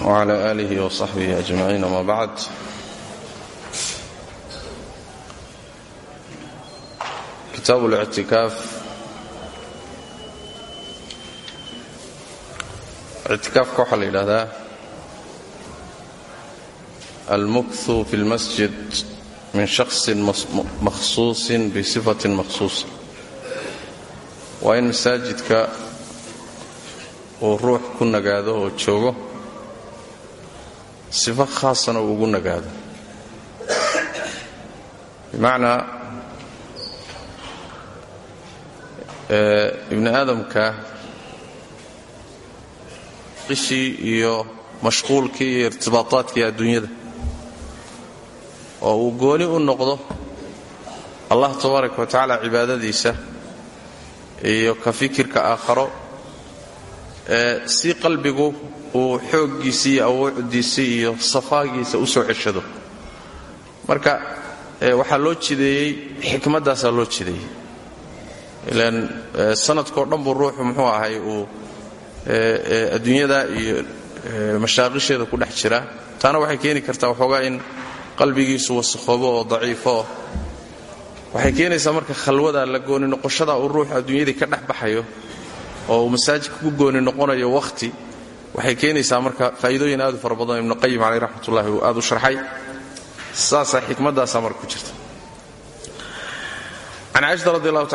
wcala aalihi wasaxbihi ajmaciin ama bacd kitaabu lictikaaf ictikaafka waxaa la yidhahdaa almukhu fi اlmasjid min shaksin makhsuusin bisifatin makhsuusa waa in masaajidka uu ruux ku nagaado oo joogo sifo khaasana ugu nagaado. Bimacnaa ibni aadamka qishii iyo mashquulkii iyo irtibaataadkii adduunyada oo uu gooni u noqdo allah tabaaraka wa tacaala cibaadadiisa iyo ka fikirka aakharo si qalbigu uu xooggiisii iyo awoodiisii iyo safaagiisa u soo ceshado. Marka waxaa loo jideeyey xikmaddaasaa loo jideeyey. Ilaan sanadkao dhan buu ruuxu muxuu ahay uu adduunyada iyo mashaaqisheeda ku dhex jira. Taana waxay keeni kartaa waxoogaa in qalbigiisu wasakhoobo oo daciifo. Waxay keenaysaa marka khalwada la gooni noqoshada uu ruuxu adduunyadii ka dhex baxayo oo uu masaajidka ku gooni noqonayo wakhti waxay keenaysaa marka faa'iidooyin aad u fara badan ibnu qayim caleyh raxmatullahi uu aad u sharxay. Saasaa xikmaddaasaa marka ku jirta. Can caaisha radi allahu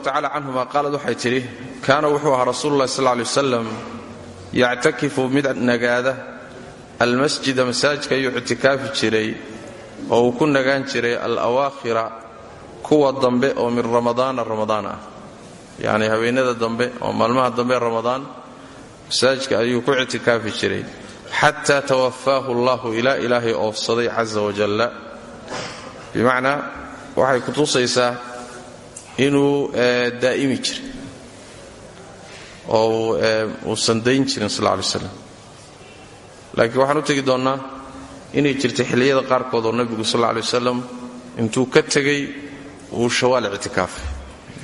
tacala canhuma qaalad waxay tidhi kaana wuxuu ahaa rasuulu llahi sal lay wasalam yactakifu mid nagaada. Almasjida masaajidka ayuu ictikaafi jiray oo ku nagaan jiray alawaakhira kuwa dambe oo min ramadaana ramadaan ah. Haweenada dambe oo maalmaha dambe ramadaan masaajidka ayuu ku ictikaafi jiray. Xataa tawafaahu allahu ilaa ilaahay oofsaday casa wajalla bimacnaa waxay ku tusaysaa inuu daa'imi jiray. Oo uusan dayn jirin sal lay slam laakiin waxaan u tegi doonnaa inay jirtay xilliyada qaarkood oo nebigu sal lay wasalam intuu ka tegey uu shawaal ictikaafay.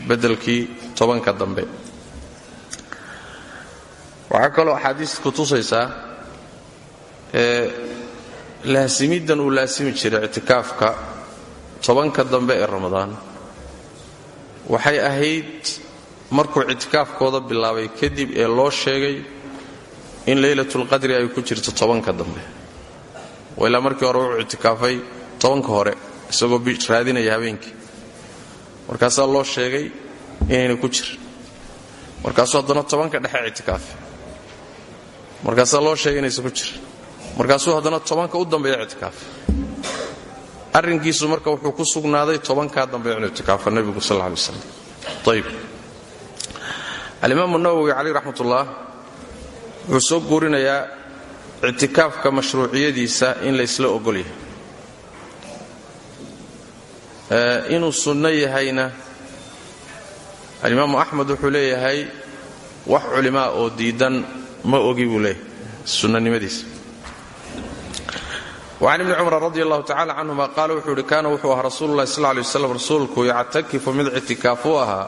Beddelkii tobanka dambe waxaa kaloo axaadiista ku tusaysaa laasimiddan uu laasimi jiray ictikaafka tobanka dambe ee ramadaan. Waxay ahayd markuu ictikaafkooda bilaabay kadib ee loo sheegay in leylatulqadri ay ku jirto tobanka dambe. Ilaa markii hore wuxuu ictikaafay tobanka hore isagoo raadinaya habeenkii. Markaasaa loo sheegay inayna ku jirin markaasuu haddana tobanka dhexe ictikaafay markaasaa loo sheegay inaysan ku jirin markaasuu haddana tobanka u dambeeya ictikaafay arrinkiisu marka wuxuu ku sugnaaday tobankaa dambe inuu ictikaafo nebigu sal lla lay waslam ayib alimaamu nawowi caleyh raxmatullah wuxuu soo guurinayaa ictikaafka mashruuciyadiisa in laysla ogol yahay. Inuu sunno yahayna alimaamu axmed wuxuu leeyahay wax culimaa oo diidan ma ogi buu leeyahay sunnanimadiisa wacan ibni cumar radi allahu tacala canhuma qaala wuxuu ihi kaana wuxuu ahaa rasuulu lahi sal lay waslam rasuulku yactakifu mid ictikaafuu ahaa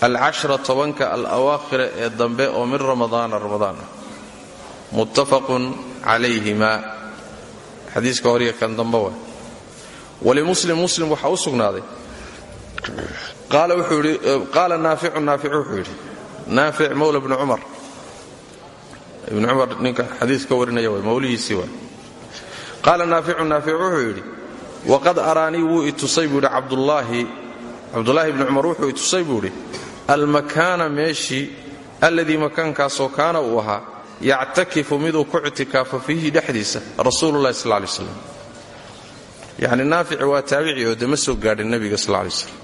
alcashra tobanka alawaakhira ee dambe oo min ramadaana ramadaan ah. Muttafaqun calayhima. Xadiiska horiya kan dambe wa walimuslim muslim waxaa u sugnaaday. Qaala naaficu naafic wuxuu yidhi naafic mawla bni cumar ibni cumar ninka xadiiska warinaya way mawlihiisii waay qaala naaficu naafic wuxuu yidhi waqad araanii wuu itusay buu yidhi cabdulaahi cabdulaahi ibni cumar wuxuu itusay buu yidhi almakaana meeshii alladii makaankaasoo kaana uu ahaa yactakifu miduu ku ictikaafo fiihi dhexdiisa rasuululahi sal lay slam yacni naafici waa dema soo gaadhin nebiga sal lay slam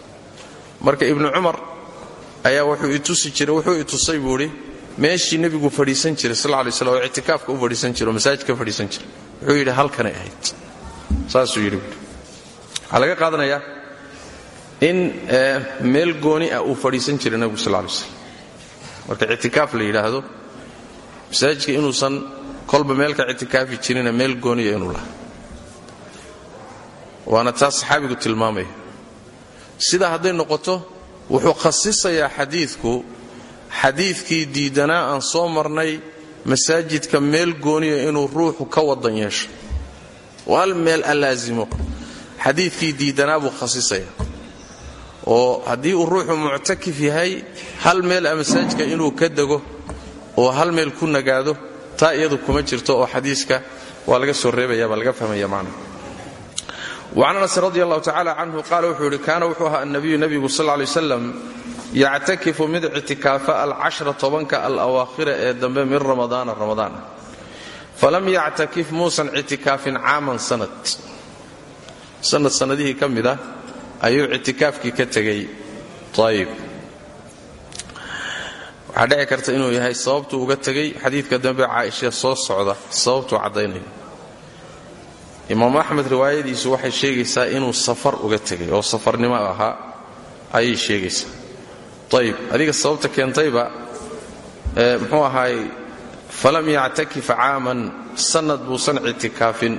marka ibnu cumar ayaa wuxuu itusi jiray wuxuu itusay buu meeshii nebigu fadhiisan jiray sal lay slam oo ictikaafka u fadhiisan jira oo fadhiisan jiray. Wuxuu yidhi halkanay ahayd. Saasuu yidhi. Waxaa laga in meel gooni ah uu fadhiisan jiray nebigu sal lay slam marka ictikaaf la yidhaahdo masaajidka inuusan kolba meelka ictikaafi jirina meel gooniya inuu laha waana taas saxaabigu tilmaamaya sidaa hadday noqoto wuxuu khasisayaa xadiidku xadiidkii diidanaa aan soo marnay masaajidka meel gooniya inuu ruuxu ka wadan yeesho. Hal meel allaasimo xadiidkii diidanaa buu khasisaya. Oo haddii uu ruuxu muctakif yahay hal meel a masaajidka inuu ka dego oo hal meel ku nagaado taa iyadu kuma jirto oo xadiiska waa laga soo reebaya baa laga fahmaya macna وcan anas radi allahu tacala canhu wuxuu kaana wuxuu ahaa annabiyu nebigu sal lay wslam yactakifu mid ictikaafa alcashra tobanka alawaakhira ee dambe min ramadaana ramadaan. Falam yactakif muusan ictikaafin caaman sanad. Sanad sannadihii ka mid ah ayuu ictikaafkii ka tegey. Ayib waxaa dhici inuu yahay sababtuu uga tegey xadiidka dambe caaisha soo socda sababtuu caddaynayo imaam axmed riwaayadiisu waxay sheegaysaa inuu safar uga tegay oo safarnimo ahaa ayay sheegaysaa ayib adiga sababta keentayba muxuu ahaay falam yactakif caaman sanad buusan ictikaafin.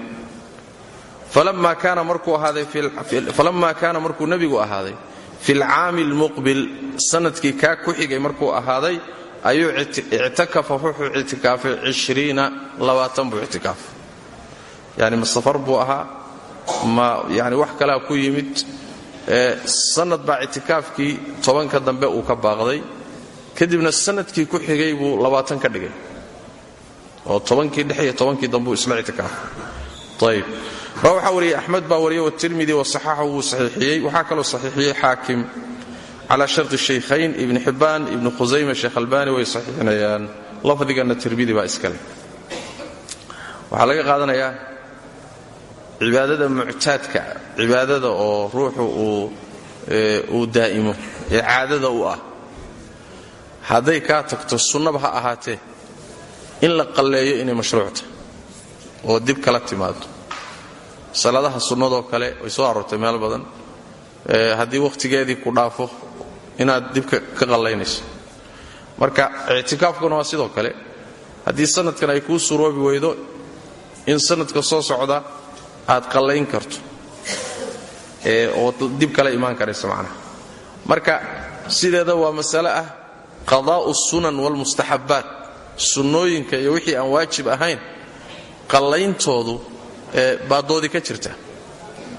Falamma kaana markuu nebigu ahaaday fi lcaami almuqbil sannadkii kaa ku xigay markuu ahaaday ayuu ictakafa wuxuu ictikaafay buu ictikaafay. Yani ma safar buu ahaa ma yani wax kalea ku yimid sanad baa ictikaafkii tobanka dambe uu ka baaqday. Kadibna sannadkii ku xigay buu labaatan ka dhigay. Oo tobankii dhex iyo tobankii dambuu isla ictikaafay ayib ra waxaa wariyey axmed baa wariyey watirmidi wasaxaxa wuu saxiixiyey. Waxaa kaloo saxiixiyey xaakim calaa sharti shaykhayn ibni xibbaan ibni khusayma sheekh albaani way saxiixinayaan. Lafdigana tirmidi baa iskale waxaa laga qaadanayaa cibaadada muctaadka cibaadada oo ruuxu uu daa'imo ee caadada u ah. Hadday kaa tagto sunnaba ha ahaatee in la qalleeyo inay mashruucta oo dib kala timaado salaadaha sunnadoo kale way soo aroortay meel badan. Haddii wakhtigeedii ku dhaafo inaad dibka ka qallaynayso. Marka ictikaafkuna waa sidoo kale. Haddii sanadkan ay kuu suroobi weydo in sanadka soo socda aad qallayn karto oo dib kala imaan karaysa macnaha. Marka sideeda waa masale ah qadaa'u sunan waalmustaxabbaat sunnooyinka iyo wixii aan waajib ahayn qallayntoodu baadoodii ka jirta.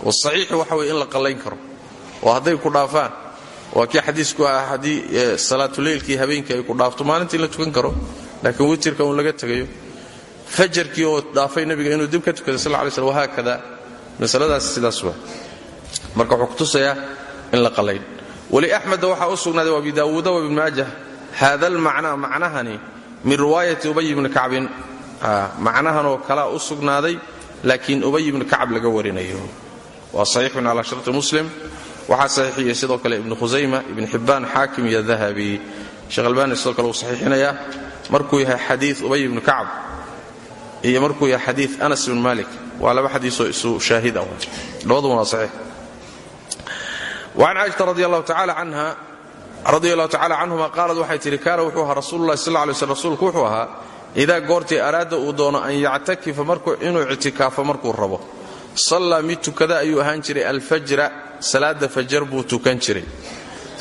Oo saxiixu waxa weye in la qallayn karo. Oo hadday ku dhaafaan. Waa kii xadiisku ah haddii salaatuleylkii habeenkii ay ku dhaafto maalintii in la tukan karo laakiin witirka uun laga tegayo fajarkii oo dhaafay nebiga inuu dib ka tukaday sal lay slm wahaakada masaladaas sidaas waa. Marka wuxuu kutusayaa in la qallayn weli axmeda waxaa u sugnaaday abi daawuuda wabn maajah haada almacnaa macnahani min riwaayati ubay bni kacbin macnahanoo kalaa u sugnaaday laakiin ubay ibni kacab laga warinayo. Waa saxiixun calaa sharti muslim. Waxaa saxiixiyey sidoo kale ibnu khusayma ibn xibbaan xaakim iyo dahabi. Sheekh albaani sidoo kale uu saxiixinayaa. Markuu yahay xadii ubay ibnu kacab iyo markuu yahay xadii anas ibn malik waa laba xadiisoo isu shaahid ah. Labaduna waa saxiix. وcan caaisha radi allahu tacala canhuma qaalad waxay tihi kaana wuxuu ahaa rasuululahi sal lay sl rasuulku wuxuu ahaa idaa goortii araada uu doono an yactakifa inuu ictikaafo markuu rabo. Sallaa mid tukada ayuu ahaan jiray alfajra salaada fajar buu tukan jiray.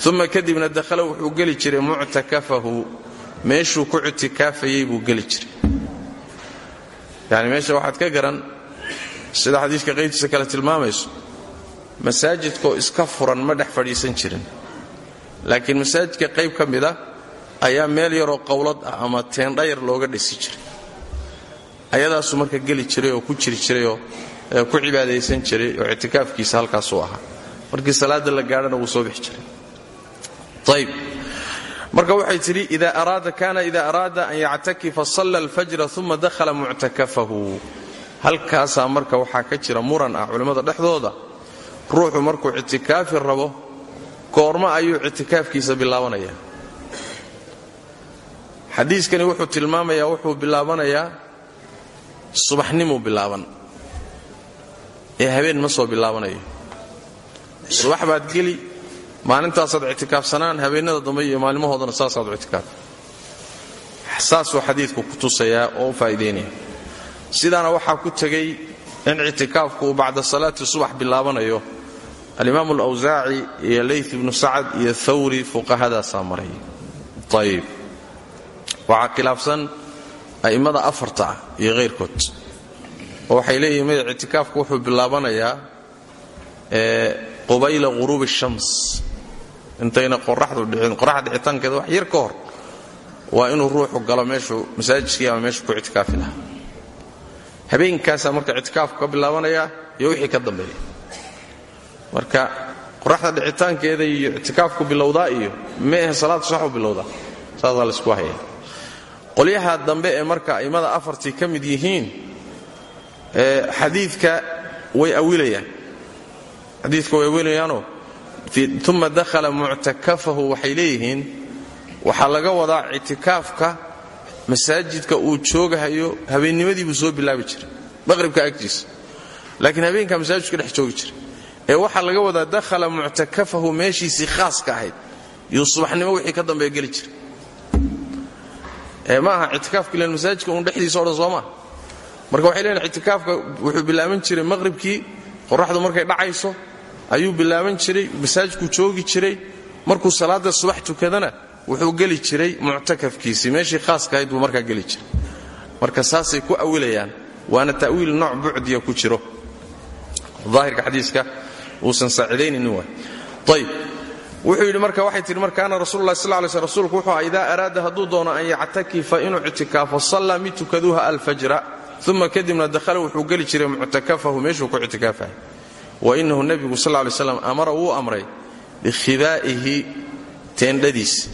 Uma kadibna dakhala wuxuu geli jiray muctakafahu meeshuu ku ictikaafayey buu geli jiray yani meesha waxaad ka garan sida xadiiska qaybtiisa kale tilmaamayso masaajidkoo iska furan ma dhex fadhiisan jirin. Laakiin masaajidka qayb ka mid a ayaa meel yaroo qowlad ah ama teendhayar looga dhisi jiray. Ayadaasuu marka geli jiray oo ku jiri jirayoo ku cibaadaysan jiray oo ictikaafkiisa halkaasuu ahaa. Markii salaada la gaadhana wuu soo bixi jiray. Ayb marka waxay tidhi kaana ida araada an yactakifa salla alfajra uma dakhala muctakafahu. Halkaasaa marka waxaa ka jira muran ah culimmada dhexdooda. Ruuxu markuu ictikaafi rabo goormo ayuu ictikaafkiisa bilaabanaya xadiiskani wuxuu tilmaamayaa wuxuu bilaabanayaa subaxnimuu bilaaban. Ee habeen ma soo bilaabanayo. Subax baad geli maalintaasaad ictikaafsanaan habeennada dambe iyo maalmahoodana saasaad ictikaaf. Saasuu xadiidku ku tusayaa oo u faa'iidaynaya sidaana waxaa ku tegey in ictikaafku uu salaati subax bilaabanayo. Alimaamu alawsaaci iyo layth ibnu sacad iyo thawri fuqahadaasaa maray. Ayib waxaa khilaafsan a'immada afarta ah iyo hayrkood oo waxay leeyihiin ictikaafku wuxuu bilaabanayaa qubayla ghuruubi shams intayna qoraxdu dhicin qoraxda dhicitaankeeda wax yar ka hor. Waa inuu ruuxu galo meeshuu masaajidkii ama meeshuu ku ictikaafi lahaa marka ictikaafku ka bilaabanaya iyo wixii ka dambeeya. Marka qoraxda dhicitaankeeda iyo ictikaafku bilowdaa iyo meehe salaad saxu bilowdaa saasaa laysku haya qolyaha dambe ee marka a'immada afartii ka mid yihiin xadiidka way awilayaan. Xadiidka way awilayaanoo uma dakhala muctakafahu waxay leeyihiin waxaa laga wadaa ictikaafka masaajidka uu joogahayo habeennimadii buu soo bilaabi jiray maqhribka agtiisa. Laakiin habeenkaa masaajidka dhex joogi jiray. Ee waxaa laga wadaa dakhala muctakafahu meeshiisii khaaska ahayd. Yuu subaxnimo wixii ka dambeeya geli jiray. Ee ma aha ictikaafka ilan masaajidka uun dhexdiisa o dhan soo dhacayso ayuu bilaaban jiray masaajidkuu joogi jiray markuu salaada subax tukadana wuxuu geli jiray muctakafkiisii. Meeshii khaaska ahayd buu markaa geli jiray. Marka saasay ku awilayaan waana ta'wiil nooc bucdiya ku jiro. Aahirka xadiiska uusan saacidaynin waay ayb wuxuu yidhi marka waxay tihi mar kaana rasulula sal lay sl rsulku wuxuu aha idaa araada doono an yactakifa inuu ictikaafo sallaa mid tukaduuha alfajra uma kadibna dakhala wuxuu geli jiray muctakafahu meeshuu ku ictikaafahay wa inahu nebigu sal lay slam amara wuu amray bikhibaa'ihi teendhadiis.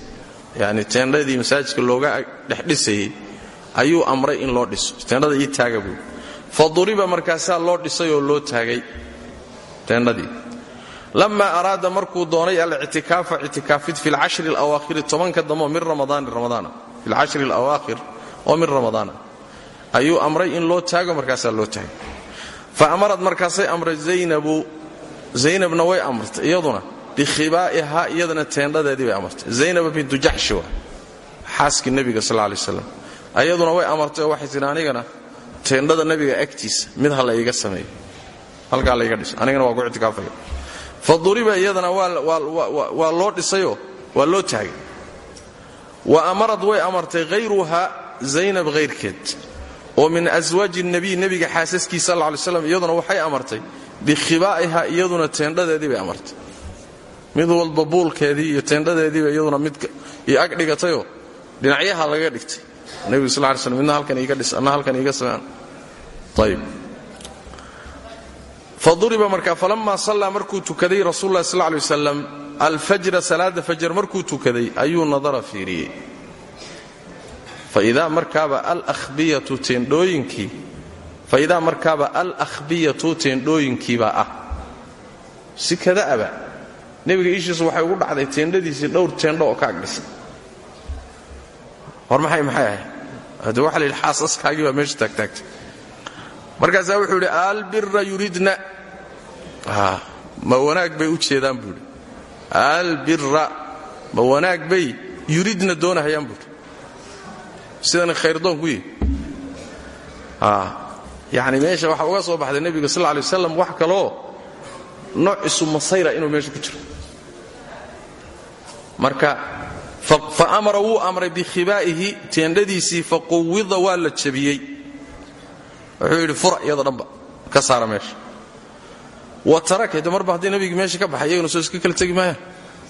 Yani teendhadii masaajidka looga dhexdhisayey ayuu amray in loo dhiso. Teendhada ii taaga buui fa loo dhisay oo loo taagay teendhadii. Lamma araada markuu doonay alictikaafa ictikaafid fi lcashri alawaakhiri tobanka dambeoo min ramadaani ramadaana fi lcashri alawaakhir oo min ramadaana ayuu amray in loo taago markaasaa loo taagay fa amarad markaasay amray zaynabu zaynabna way amartay iyaduna bikhibaa'ihaa iyadana teendhadeedii bay amartay zaynaba bintu jaxshi waa xaaskii nebiga sal lay slam ayaduna way amartay oo waxay tidhi anigana teendhada nebiga agtiisa mid ha la iiga sameeyo halkaa layga dhiso anigana waa ku ictikaafaya fa duriba iyadana waa loo dhisayoo waa loo wa way amartay hayruha zaynab hayrkeed oo min aswaaji nebiy nebiga xaasaskii sal lay slam iyaduna waxay amartay. Bikhibaa'iha iyaduna teendhadeedii bay amartay. Mid walba buulkeedii iyo teendhadeediiba iyaduna mid iyo ag dhigatayoo dhinacyaha laga dhigtay. Nebigu sal lay slm midna halkan iiga dhis anna halkan iiga samean ayib faduriba markaa falammaa sallaa markuu tukaday rasuululahi sal lay wasalam alfajra salaada fajr markuu tukaday ayuu nadara fiiriyey faidaa markaaba alahbiyatu teendhooyinkii faidaa markaaba alakhbiyatu teendhooyinkiibaa ah. Si kadaaba nebiga ishiisu waxay ugu dhacday teendhadiisii dhowr teendho oo ka agdhisan hor maxay maxay ahayd? Hadde waxa la yidhi xaasaskaagii baa meesha taagtaagtay. Markaasaa wuxuu yidhi albira yuridna. Ma wanaag bay u jeedaan buu idhi albira ma wanaag buuhi sidana khayrdoonku yihi yacni meesha waxaa uga soo baxday nebiga sal lay wasalam wax kaloo nooc isu masayra inuu meesha ku jiro. Marka fa amara wuu amray bikhibaa'ihi teendhadiisii faquwida waa la jabiyey wuxuu yidhi fura iyado dhanba ka saara meesha. Wa taraka de marba haddii nabigii meesha ka baxay iyaguna soo iska kala tegi maayaan.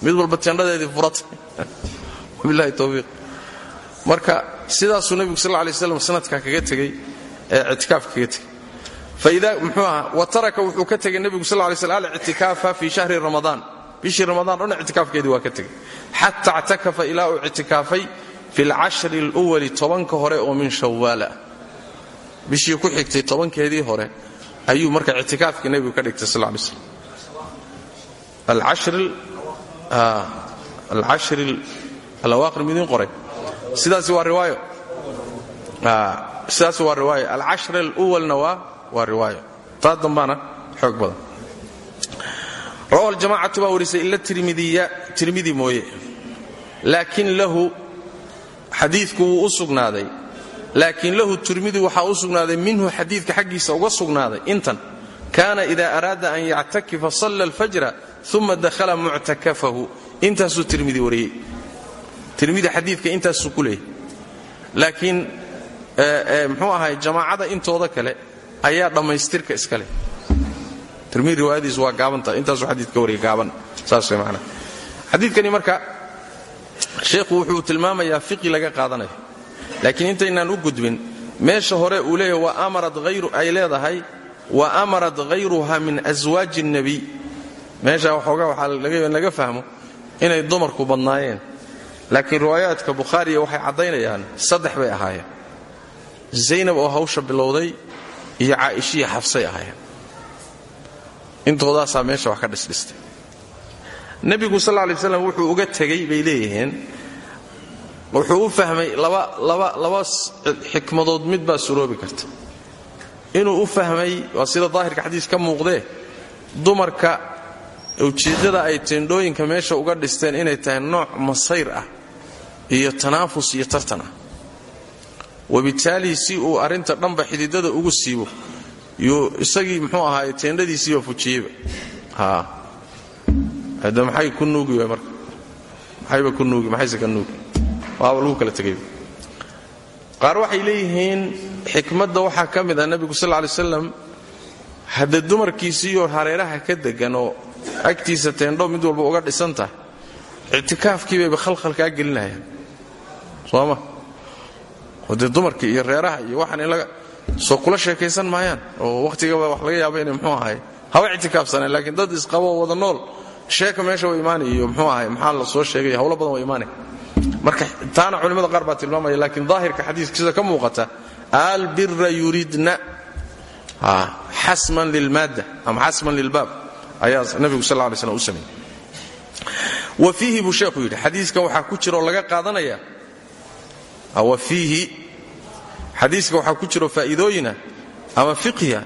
Mid walba teendhadeedii furatay. Wabilahi towfiiq marka sidaasuu nebigu sal lay slam sanadkaa kaga tegey ee ictikaafka kaga tegey faida muxuu ahaa wa taraka wuxuu ka tegey nebigu sal lay sl alictikaafa fii shahri ramadaan bishii ramadaan dhan ictikaafkeedii waa ka tegey xata ictakafa ilaa uu ictikaafay fi lcashri اlwali tobanka hore oo min shawaala bishii ku xigtay tobankeedii hore ayuu marka ictikaafkii nebigu ka dhigtay sal lay slam alashri alawaaqir midiin qoray sidaasi waa riwaayo. Sidaasi waa riwaayo. Alcashra aluwalna waa waa riwaayo. Taa dambaana xoog badan. Rawahu aljamacatu baa warisay ila tirmidi mooye. Laakiin lahu xadiidku wuu u sugnaaday. Laakiin lahu tirmidi waxaa u minhu xadiidka xaggiisa uga sugnaaday. Intan kaana ida araada an yactakifa salla alfajra uma dakhala muctakafahu intaasuu tirmidi wariyey tirmidi xadiidka intaasuu ku leeyay. Laakiin muxuu ahay jamaacada intooda kale ayaa dhammaystirka iska leh. Tirmidi riwaayadiisu waa gaabanta intaasuu xadiidka wariyay gaaban. Saas way macnaha. Marka sheekhu wuxuu tilmaamayaa fiqi laga qaadanayo laakiin intaynaan u gudbin meesha hore uu hayru ay leedahay wa amarad hayruha min aswaaji الnabiy meesha waxoogaa waxaa laga fahmo inay dumarku badnaayeen laakiin riwaayaadka bukhaariya waxay caddaynayaan saddex bay ahaayeen. Zaynab oo hawsha bilowday iyo caaishiya xafsay ahaayeen. Intoodaasaa meesha wax ka dhisdhistay. Nebigu sal lay slam wuxuu uga tegey bay leeyihiin wuxuu u fahmay laba xikmadood mid baa suroobi karta. Inuu u fahmay waa sida daahirka xadiis ka muuqdee dumarka ujeeddada ay teendhooyinka meesha uga dhisteen inay tahay nooc masayr ah iyo tanaafus iyo tartan ah. Wabitaali si uu arrinta dhanba xididada ugu siibo yuu isagii muxuu ahaay teendhadiisiiba fujiyeyba hade maxay ku nuugi waay marka? Maxayba ku nuugi? Maxayse ka nuugi? Waaba lagu kala tegayba qaar waxay leeyihiin xikmadda waxaa ka mid ah nebigu sal lla lay slam hadde dumarkiisiiyoo hareeraha ka degan oo agtiisa teendho mid walba uga dhisan tahay ictikaafkii bayba khalkhalkaa gelinayaan sooma? Oo dumarkii iyo reeraha iyo waxaan in soo kula sheekaysan maayaan oo wakhtigaba wax laga yaaba inay mxuu ahay haba ictikaafsaneen laakiin dad isqabo oo wada nool. Sheeka meesha wa imaanay iyo mxuu ahay maxaa la soo sheegay hawlo badan waa imaanay marka taana culimmada qaar baa tilmaamaya laakiin daahirka xadiiska ka muuqata albira yuridna xasman lilmaadda ama xasman lilbaab ayaa nabigu sal lay slam u sameeyey. Wa fiihi buu sheekhu yidhi xadiiskan waxaa ku jira oo laga qaadanaya wa fiihi xadiiska waxaa ku jiro faa'iidooyina ama fiqhiya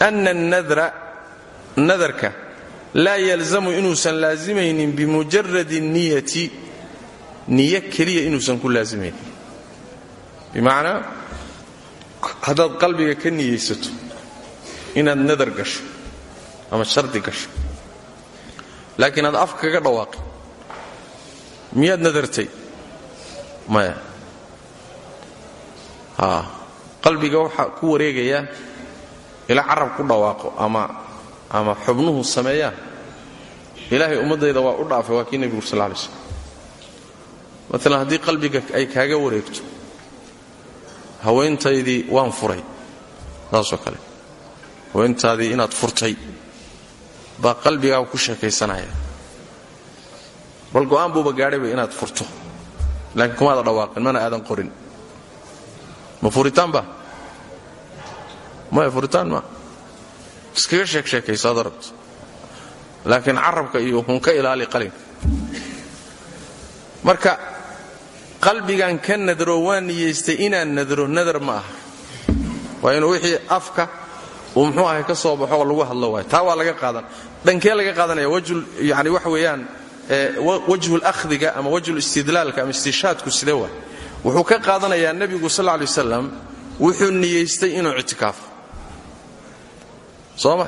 ana annadra nadarka laa yalzamu inuusan laazimaynin bimujaradi niyati niyo keliya inuusan ku laazimaynin. Bimacnaa haddaad qalbiga ka niyaysato inaad nadar gasho ama shardi gasho. Laakiin aad afka kaga dhawaaqi. Miyaad nadartay? Maya. Qalbiga waxaa ku wareegaya ilaa carab ku dhawaaqo ama xubnuhu sameeyaan ilaahay ummaddayda waa u dhaafay waa kii nebigu sal lay slm maalan haddii qalbiga ay kaaga wareegto haweentaydii waan furay. Saasoo kale. Haweentaadii inaad furtay baa qalbigaaga ku sheekaysanaya. Bal go'aan buuba gaadhayba inaad furto. Laakiin kumaada dhawaaqin mana aadan qorin. Ma furitaan ba? Maya furitaan ma? Iskaga sheek sheekayso ad aragto laakiin carabka iyo hun ka ilaali qalinka marka qalbigan ka nadro waa niyaystay inaan nadro nadar ma aha. Waa inuu wixii afka uu muxuu ahay ka soo baxo oo lagu hadlo waayo. Taa waa laga qaadan. Dhankee laga qaadanaya yani waxa weeyaan wajhu lakhdiga ama wajhu istidlaalka ama istishaadku sidee waay wuxuu ka qaadanayaa nebigu sal lay wasalam wuxuu niyaystay inuu ictikaafo soo ma?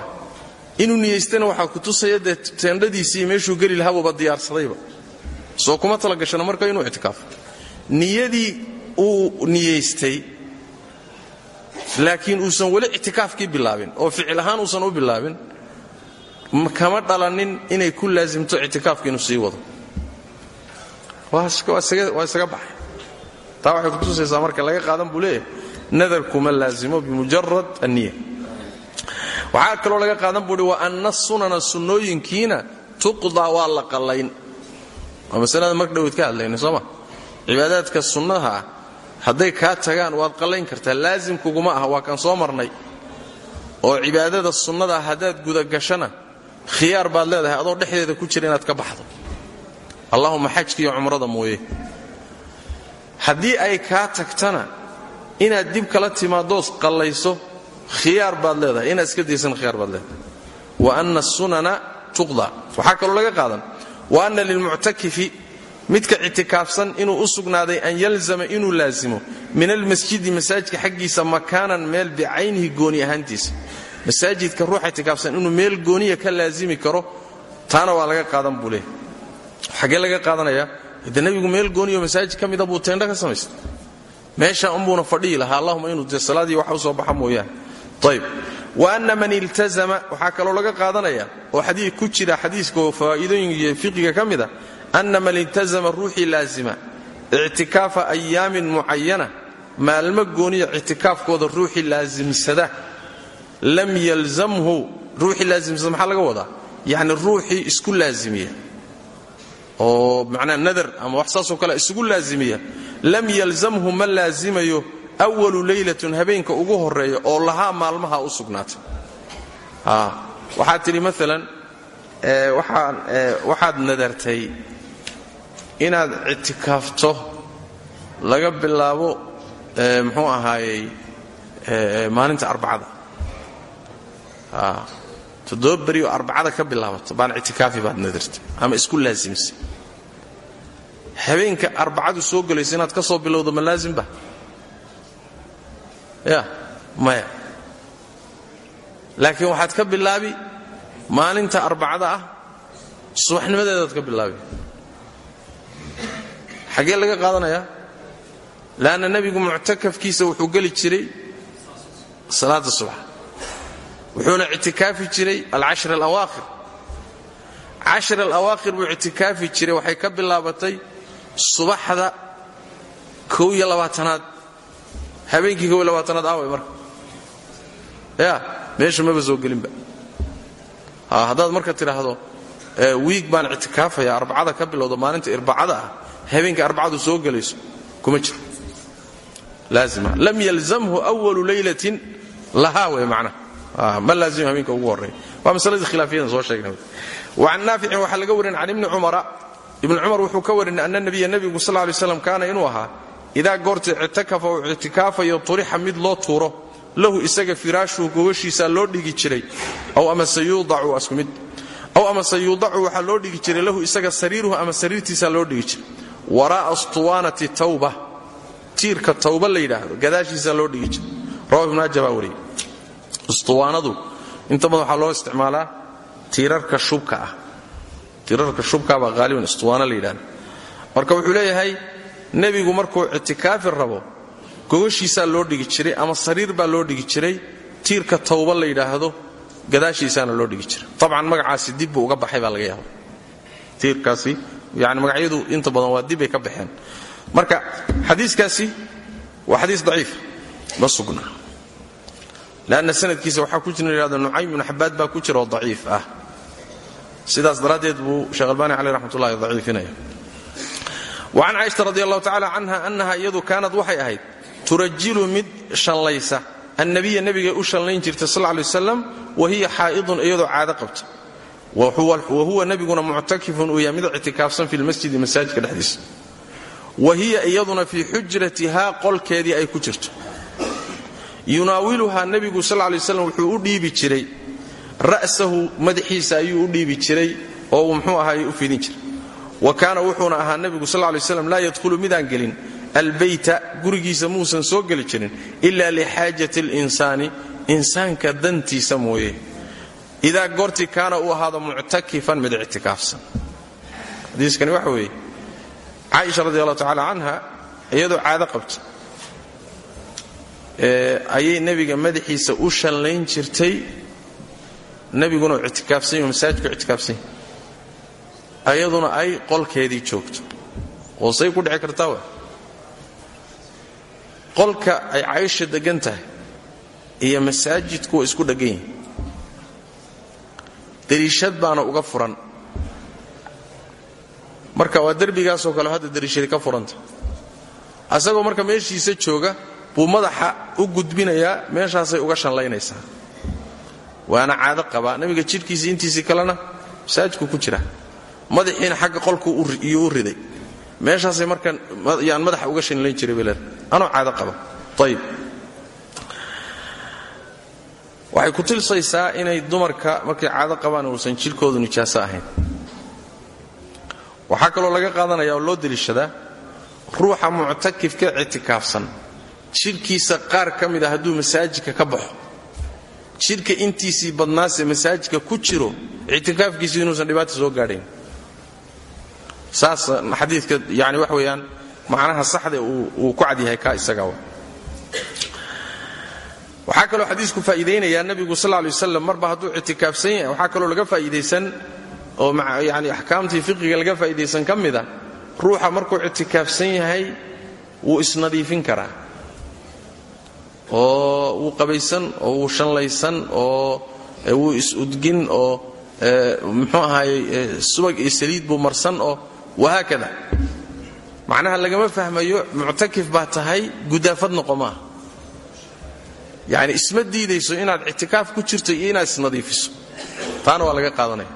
Inuu niyaystayna waxaa ku tusaya dee teendhadiisii meeshuu geli lahabuuba diyaarsadayba. Soo kuma talagashana marka inuu ictikaafo niyadii uu niyaystay laakiin uusan weli ictikaafkii bilaabin oo ficil ahaan uusan u bilaabin kama dhalanin inay ku laasimto ictikaafka inuu sii wado. Waa isaga baxay. Taa waxay kutusaysaa marka laga qaadan buu leeyahay nadarkuma laazimo bimujarad anniya waxaa kaloo laga qaadan buuhi wa anna sunana sunnooyinkiina tuqdaa waa la qallayn. Waa masalada marka dhaweyd ka hadlayna sooma cibaadaadka sunnaha ah hadday kaa tagaan waad qallayn kartaa. Laasimkuguma ah waa kaan soo marnay. Oo cibaadada sunnada haddaad gudagashana khiyaar baad leedahay adoo dhexdeeda ku jira inaad ka baxdo. Allahuma xajka iyo cumrada mooye. Haddii ay kaa tagtana inaad dib kala timaadoos qallayso khiyaar baad leedahay. Inaad iska daysan khiyaar baad leedahay. Wa anna sunana tuqda. Waxaa kaloo laga qaadan. Wa anna lilmuctakifi midka ictikaafsan inuu u sugnaaday an yalzama inuu laasimo min almasjidi masaajidka xaggiisa makaanan meel bicaynihi gooni ahaantiisa. Masaajidka ruuxa ictikaafsan inuu meel gooniya ka laasimi karo taana waa laga qaadan buu xaggee laga qaadanaya de nebigu meel gooniyo masaajid ka mida buu teendho ka samaystay meesha unbuuna fadhihi lahaa allahuma inuu dee salaadii wax u soo baxa mooyaane. Ayb wa anna man iltazama waxaa kaloo laga qaadanaya oo xadii ku jira xadiiska oo faa'iidooyinka fiqiga ka anna man iltazama ruuxii laazima ictikaafa ayaamin mucayana maalmo gooniya ictikaafkooda ruuxii laasimsada lam yalzamhu ruuxii laasimsada maxaa laga wadaa yacni ruuxii isku laazimiya oo macnaa nadar ama wax kale isugu laazimiya lam yalzamhu ma laazimayo awalu leylatun habeenka ugu horreeya oo lahaa maalmaha u sugnaatay waxaad tidhi maalan waxaad nadartay inaad ictikaafto laga bilaabo muxuu ahaayey maalinta arbacada. Toddoba beri arbacada ka bilaabato baan ictikaafi baad nadartay ama isku laasimsay habeenka arbacadu soo gelayso inaad ka soo bilowdo ma laazimba ya maya. Laakiin waxaad ka bilaabi maalinta arbacada ah subaxnimadeedaad ka bilaabi xaggee laga qaadanayaa? Leanna nebigu muctakafkiisa wuxuu geli jiray salaada subax. Wuxuuna ictikaafi jiray alcashir alawaakhir. Cashir alawaakhir buu ictikaafi jiray waxay ka bilaabatay subaxda kow iyo habeenkii kow iyo labaatanaad aaway ya meesha maba soo gelinba. Haddaad marka tidhaahdo wiig baan ictikaafaya arbacada ka bilowda maalinta irbacada ah habeenka arbacadu soo gelayso kuma jiro. Laazima. Lam yalzamhu awalu laylatin lahaa wey macnaha ma laazima habeenka ugu horreeya. Waa masaladii khilaafiyadan soo sheegnay. Wacan naaficin waxaa laga warin can ibni cumara ibni cumar wuxuu ka warinay ana nabiya nebigu sal lay slam kaana inuu ahaa idaa goorta ictakafa uu ictikaafayo turixa mid loo tuuro lahu isaga firaashuhu gogashiisaa loo dhigi jiray. Aw amase yuudacu mid. Aw amase yuudacu waxaa loo dhigi jiray lahu isaga sariiruhu ama sariirtiisaa loo dhigi jiray waraa'a stuwaanati tawba tiirka tawba la yidhaahdo gadaashiisaa loo dhigi jiray. Rawa ibnu maaja baa wariyey. Istuwaanadu inta badan waxaa loo isticmaalaa tiirarka shubka ah. Tiirarka shubkaabaa haaliban istuwaana la yidhahda marka wuxuu leeyahay nebigu markuu ictikaafi rabo gogashiisaa loo dhigi jiray ama sariir baa loo dhigi jiray tiirka tawba la yidhaahdo loo dhigi jiray. Tabcan magacaasi dib uga baxay baa laga yaaba tiirkaasi yani magacyadu inta badan waa dibbay ka baxeen. Marka xadiiskaasi waa xadiis daciif. Ma sugna. Sanadkiisa waxaa ku jira yhahdo nucaym ibnu xabaad baa ku jira oo ah. Sidaas daraaddeed buu sheekh albani caleh raxmatullahi daciifinaya wacan caaisha radi allahu tacala annaha iyadu kaanad waxay ahayd turajilu mid shallaysa. Annabiya nebigay u shallayn jirtay sal lay waslam wa hiya xaa'idun iyadoo caado qabta wa huwa nebiguna muctakifun uu yahay mid ictikaafsan fi lmasjidi masaajidka dhexdiisa. Wa hiya iyaduna fii xujratihaa qolkeedii ay ku jirto. Yunaawiluhaa nebigu sal lay slam wuxuu u dhiibi jiray. Ra'sahu madaxiisa ayuu u dhiibi jiray oo uu mxuu ahaay u fidin jiray. Wa kaana wuxuuna ahaa nebigu sal lay slam laa yadkhulu midaan gelin albeyta gurigiisa muusan soo geli jirin ila lixaajati linsaani insaanka dantiisa mooye idaa goortii kaana uu ahaado muctakifan mid ictikaafsan. Xadiiskani waxa weeye caaisha radi allahu tacala canha iyadoo caado qabta. Ayay nebiga madaxiisa u shallayn jirtay nebiguna ictikaafsan yaho masaajidku ayaduna ay qolkeedii joogto. Oo say ku dhici kartaa wa qolka ay caaisha deggan tahay iyo masaajidku waa isku dheggan yihiin dariishad baana uga furan. Marka waa derbigaasoo kale hadda dariishadi ka furanta. Asagoo marka meeshiisa jooga buu madaxa u gudbinayaa meeshaasay uga shanlaynaysaa waana caado qabaa nebiga jidhkiisii intiisii kalena masaajidku ku jira. Madaxiina xagga qolku iyuu u riday. Meeshaasay markan yaan madaxa uga shanlayn jiray bay anoo caado qaba. Ayib waxay ku tilsaysaa inay dumarka markay caado qabaan uusan jidhkoodu nijaaso ahayn. Waxaa kaloo laga qaadanaya oo loo deliishadaa ruuxa muctakifka ictikaafsan. Jidhkiisa qaar ka mid a hadduu masaajidka ka baxo. Jidhka intiisii badnaase masaajidka ku jiro ictikaafkiisu inuusan dhibaata soo gaadhayn saas xadiidka yani wax weeyaan macnaha saxda uu ku cadyahay ka isaga waxaa kaloo xadiisku faa'iidaynayaa nebigu sal ly waslam marba hadduu ictikaafsan yahay. Waxaa kaloo laga faa'iidaysan oo yani axkaamtii fiqiga laga faa'iidaysan ka mida ruuxa markuu ictikaafsan yahay wuu isnadiifin karaa. Oo wuu qabaysan oo wuu shanlaysan oo wuu is-udgin oo muxuu ahaayey subag iyo saliid buu marsan oo wahaakada macnaha lagama fahmayo muctakif baa tahay gudaafad noqo yani isma diidayso inaad ictikaaf ku jirto iyo inaad isnadiifiso taana waa laga qaadanaya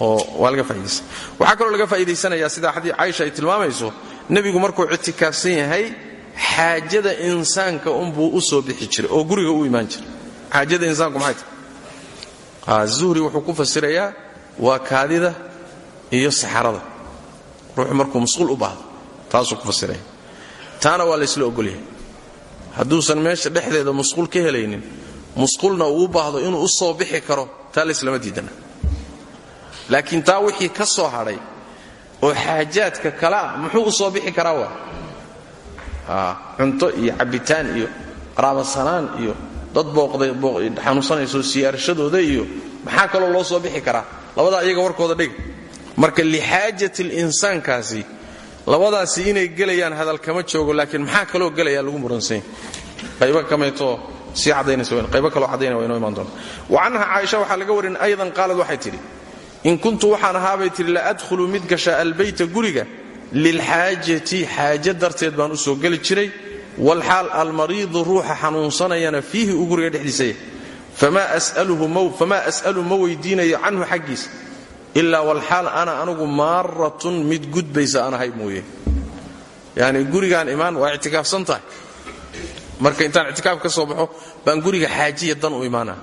oo waa laga faa'idaysan waxaa kaloo laga faa'iidaysanaya sida xadii caaisha ay tilmaamayso nebigu markuu ictikaafsan yahay xaajada insaanka unbuu u soo bixi jiray oo guriga u imaan jiray. Xaajada insaanku maxay tahay? Zuhri wuxuu ku fasirayaa waa kaadida iyo saxarada. Ruuxu markuu musquul u baahdo taasuu ku fasiraya. Taana waa laysla ogolyahay hadduusan meesha dhexdeeda musquul ka helaynin musquulna uu baahdo inuu u soo bixi karo taa layslama diidana laakiin taa wixii ka soo hadhay oo xaajaadka kale ah muxuu u soo bixi karaa waa? Cunto iyo cabbitaan iyo qaraabasanaan iyo dad booqday xanuunsanaysoo siyaarashadooda iyo maxaa kaloo loo soo bixi karaa? Labadaa iyaga warkooda dhiga marka lixaajati linsaankaasi labadaasi inay gelayaan hadal kama joogo laakiin maxaa kaloo gelaya lagu muransanya qaybo kamaytoo sii caddaynasaqaybo kaloo caddaynaya waa inoo imaan doonta wa canha caaisha laga warin aydan qaalad waxay tidhi in kuntu waxaan ahaabay tidhi la adkhulu mid gasha albayta guriga lilxaajati xaaje darteed baan u soo geli jiray walxaal almariidu ruuxa xanuunsanayana fiihi uu guriga dhexdiisaya famaa as'alu ma weydiinayo canhu ilaa walxaal ana anugu maaratun mid gudbaysa aan ahay yani gurigaan imaan waa ictikaafsan tahay. Marka intaan ictikaaf ka soo baxo baan guriga xaajiya dan u imaana.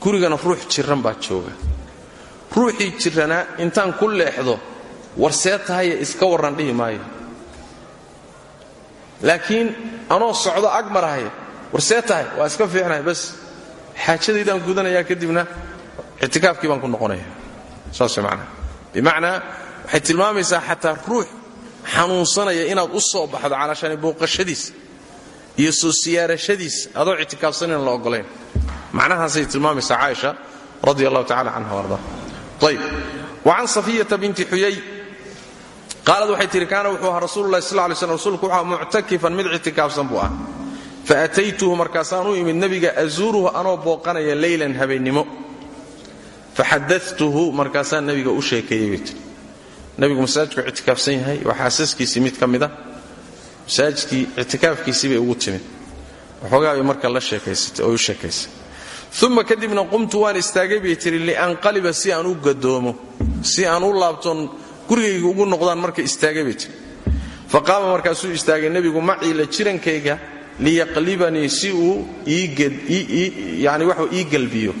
Gurigana ruux jiran baa jooga. Ruuxii jiranaa intaan ku leexdo warsee tahaye iska warran dhihi maayo. Laakiin anoo socdo ag marahaya warsee tahay waa iska fiicnahay bas. Xaajadaydaan gudanayaa kadibna ictikaafkii baan ku noqonaya saas manaa bimacnaa waxay tilmaamaysaa xataa ruux xanuunsanaya inaad u soo baxdo calaashani booqashadiis iyo soo siyaarashadiis adoo ictikaafsan inaan la ogolayn macnahaasay tilmaamaysaa caaisha radi allahu tacala canha arda ayb wacan safiyata binti xuyay qaalad waxay tihi kaana wuxuu ahaa rasuululahi sal lay slm rasuulku wuxuu ahaa muctakifan mid ictikaafsan buu ah faataytuhu markaasaan u imid nebiga anoo booqanaya leylan habeennimo faxadatuhu markaasaan nebiga u sheekeeyey bay tii nebigu masaajidku ictikaafsan yahay waa xaasaskiisii mid ka mida masaajidkii ictikaafkiisii bay ugu timid waxoogaa bay marka la sheekaysatay oo u sheekaysay uma kadibna qumtu waan istaagay bay tihi lianqaliba si aan u gadoomo si aan u laabtoon gurigayga ugu noqdaan marka istaagay bay tihi faqaama markaasuu istaagay nebigu macii la jirankayga liyaqlibanii si uu yani waxuu ii galbiyo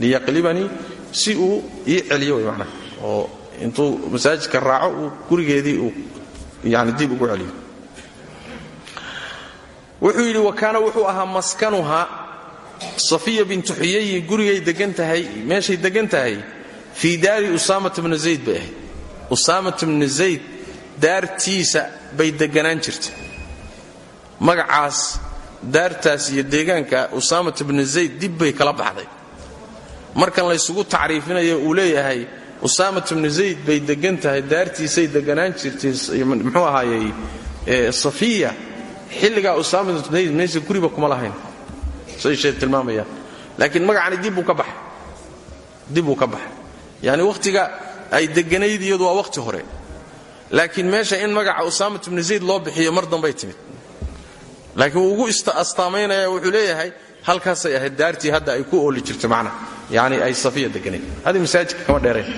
liyaqlibanii si uu ii celiyo way macnaha oo intuu masaajidka raaco uu gurigeedii uu yani dib ugu celiyo. Wuxuu yidhi wa kaana wuxuu ahaa maskanuha safiya bintu xuyayi gurigay degan tahay meeshay degan tahay fii daari usaamata bna zayd bay ahayd. Usaamat bna zayd daartiisa bay deganaan jirtay. Magacaas daartaas iyo deegaanka usaamat bna zayd dib bay kala baxday markan laysugu tacriifinayo uu leeyahay usaamat bna zayd bay degan tahay daartiisay deganaan jirtay muxuu ahaayey safiya. Xilligaa usaamat bna zayd meesha guriba kuma lahayn. Say tilmaamayaan laakiin magacani dibbuu ka baxay. Dibbuu ka baxay. Yani wakhtiga ay deganayd iyadu waa wakhti hore. Laakiin meesha in magaca usaamat bna zayd loo bixiyo mar dambay timid. Laakiin wuu ugu astaamaynaya wuxuu leeyahay halkaasay ahayd daartii hadda ay ku ooli jirto macnaha yani ay safiya deganayd haddii masaajidka kama dheerayn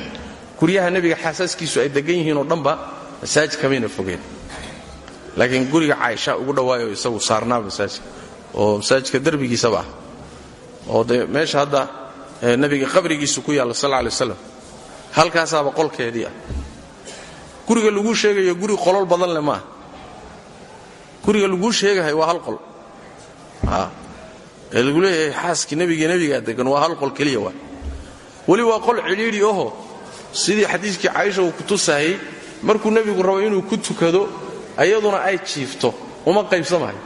guryaha nebiga xaasaskiisu ay degan yihiin oo dhanba masaajid kamayna fogeen. Laakiin guriga caaisha ugu dhawaayo isagu saarnaa masaajidka oo masaajidka derbigiisaba ah. Oo dee meesha hadda nebiga qabrigiisu ku yaalla sal lay waslam halkaasaaba qolkeedii ah. Guriga laguu sheegayo guri qolol badan leh maaha guriga laguu sheegahay waa hal qol ee lagu leeyahay xaaskii nebiga nebigaa degan waa hal qol keliya waa. Weli waa qol cidhiidhi oho. Sidii xadiiskii caaisha uu ku tusahayey markuu nebigu rabo inuu ku tukado ayaduna ay jiifto. Uma qaybsamahay.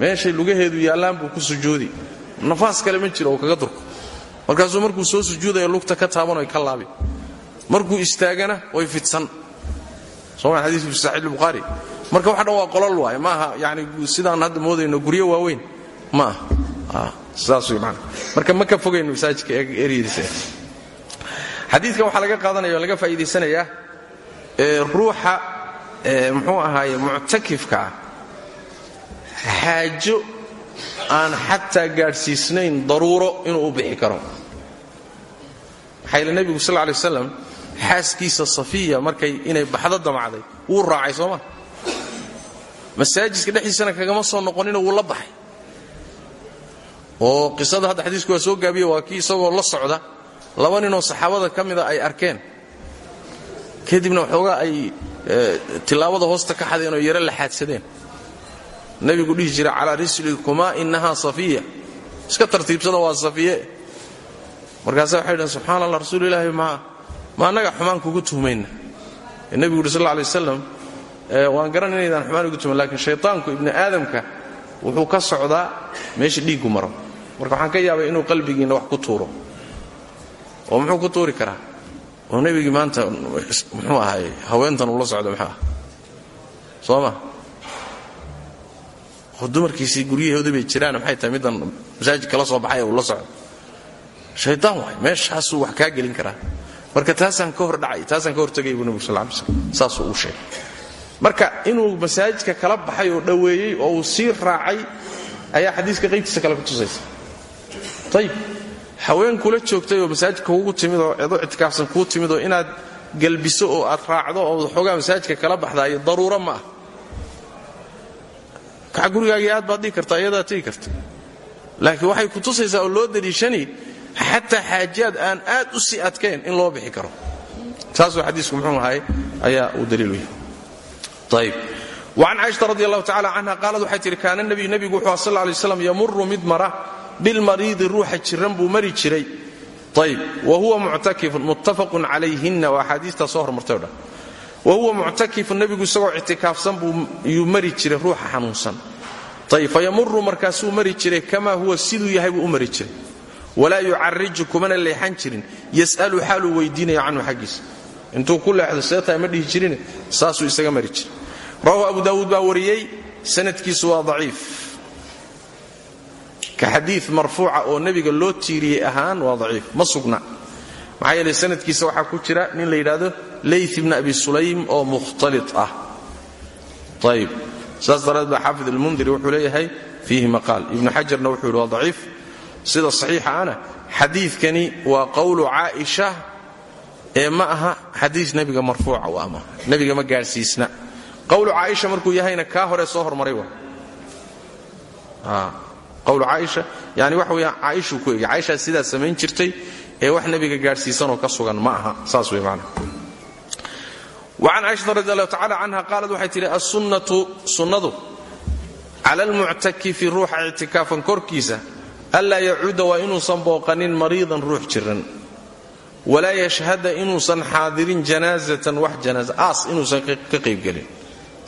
Meeshay lugaheedu yaallaan buu ku sujuudi. Nafaas kale ma jiro oo kaga durko. Markaasuu markuu soo sujuudaya lugta ka taaban oy ka laabi. Markuu istaagana way fidsan. Soma xadiiku saxiix bukhaari marka waxa dhan waa qolol waaye maaha yani sidaan hadda moodayno guryo waaweyn ma aha saas wey maana marka ma ka fogayno masaajidka eryadiisa xadiidkan waxaa laga qaadanaya o laga faa'iidaysanayaa ruuxa muxuu ahaaye muctakifka ah. Xaajo aan xataa gaadhsiisnayn daruuro inuu u bixi karo. Maxaa yile nebigu sal lay waslam xaaskiisa safiya markay inay baxdo damacday wuu raacay sooma masaajidka dhexdiisana kagama soo noqonino wuu la baxay. Oo qisada hadda xadiisku soo gaabiye waa kii isagoo la socda. Laba ninoo saxaabada ka mida ay arkeen. Kadibna waxoogaa ay tilaabada hoosta ka xadeen oo yaro la xaadsadeen. Nebigu dhihi jira calaa rislikumaa innahaa safiya. Iska tartiibsada waa safiye. Markaasa waxay dhaheen subxaana allah ma ma annaga xumaan kugu tuhmayna. Nebigu yuri sal waan garan inaydaan xumaan ugu tuhmayn lakiin shaytaanku ibni aadamka wuxuu ka socdaa meesha dhiiggu maro. Marka waxaan ka yaabay inuu qalbigiinna wax ku tuuro. Oo muxuu ku tuuri karaa? Oo nebigii maanta muxuu ahaay haweentan uu la socdo muxuu ah soo ma? Bay jiraan maxay tahay middan masaajid kala soo baxay uu la socdo. Shaytaan waay meeshaasuu wax kaa gelin karaa. Marka taasaan ka hor dhacay taasaan ka hortagay buu nebigu sal ly slam saasuu uu sheegay marka inuu masaajidka kala baxay oo dhoweeyey oo uu sii raacay ayaa xadiiska qaybtiisa kale ku tusaysa. Ayib haween kula joogtay oo masaajidka kugu timidoo edo ictikaafsan kuu timidoo inaad galbiso oo aad raacdo oo waxoogaa masaajidka kala baxdaayo daruuro ma ah. Kaca gurigaagii aad baad dhihi kartaa iyadaa tegi karta. Laakiin waxay ku tusaysaa oo loo daliishani xataa xaajaad aan aad u sii adkayn in loo bixi karo. Taasuu xadiisku muxuu ahay ayaa uu daliilu yahay وcan caiشha radi allahu tacala canha qaalad waxay tihi kaana nebiyu nebigu wuxuu sal lay slam yamuru mid mara bilmariidi ruuxa jiran buu mari jiray. Ayb wa huwa muctakifun muttafaqun calayhinna waa axaadiistaa soo hormartay o dhan. Wa huwa muctakifun nebigu isagoo ictikaafsan buyuu mari jiray ruuxa xanuunsan. Ayb fayamuru markaasuu mari jiray kamaa huwa siduu yahay buu u mari jiray. Walaa intuu ku leexdo ma dhihi jirine saasuu isaga mari jiray. Rawahu abu daawuud baa wariyey sanadkiisu waa daciif. Ka xadii marfuuca oo nebiga loo tiiriyey ahaan waa daciif ma sugna. Maxaa yeele sanadkiisa ku jira nin la yidhaahdo lay bni abi sulaym oo mukhtali ah. Ayb saas daraaddeed baa xaafid almundiri wuxuu leeyahay fiihi maqaal. Ibnu xajarna wuxuu waa daciif. Sida saxiixa ana xadiidkani waa qowlu caaisha ee ma aha xadiis nebiga marfuuca u ama. Nebiga ma gaadhsiisna. Qowlu caaisha markuu yahayna kaa hore soo hormaray wa qowlu caaisha yani waxa weeyaan caaishuu ku egay. Caaishaa sidaa samayn jirtay ee wax nebiga gaadhsiisanoo ka sugan ma aha. Saas wey macana وcan caiشhata radi allahu tacala canha qaalad waxay tidhi assunnatu sunnadu cala almuctakifi ruuxa ictikaafan korkiisa anlaa yacuuda waa inuusan booqanin mariidan ruux jiran walaa yashhada inuusan xaadirin janaazatan wax janaaza aas inuusan ka qaybgelin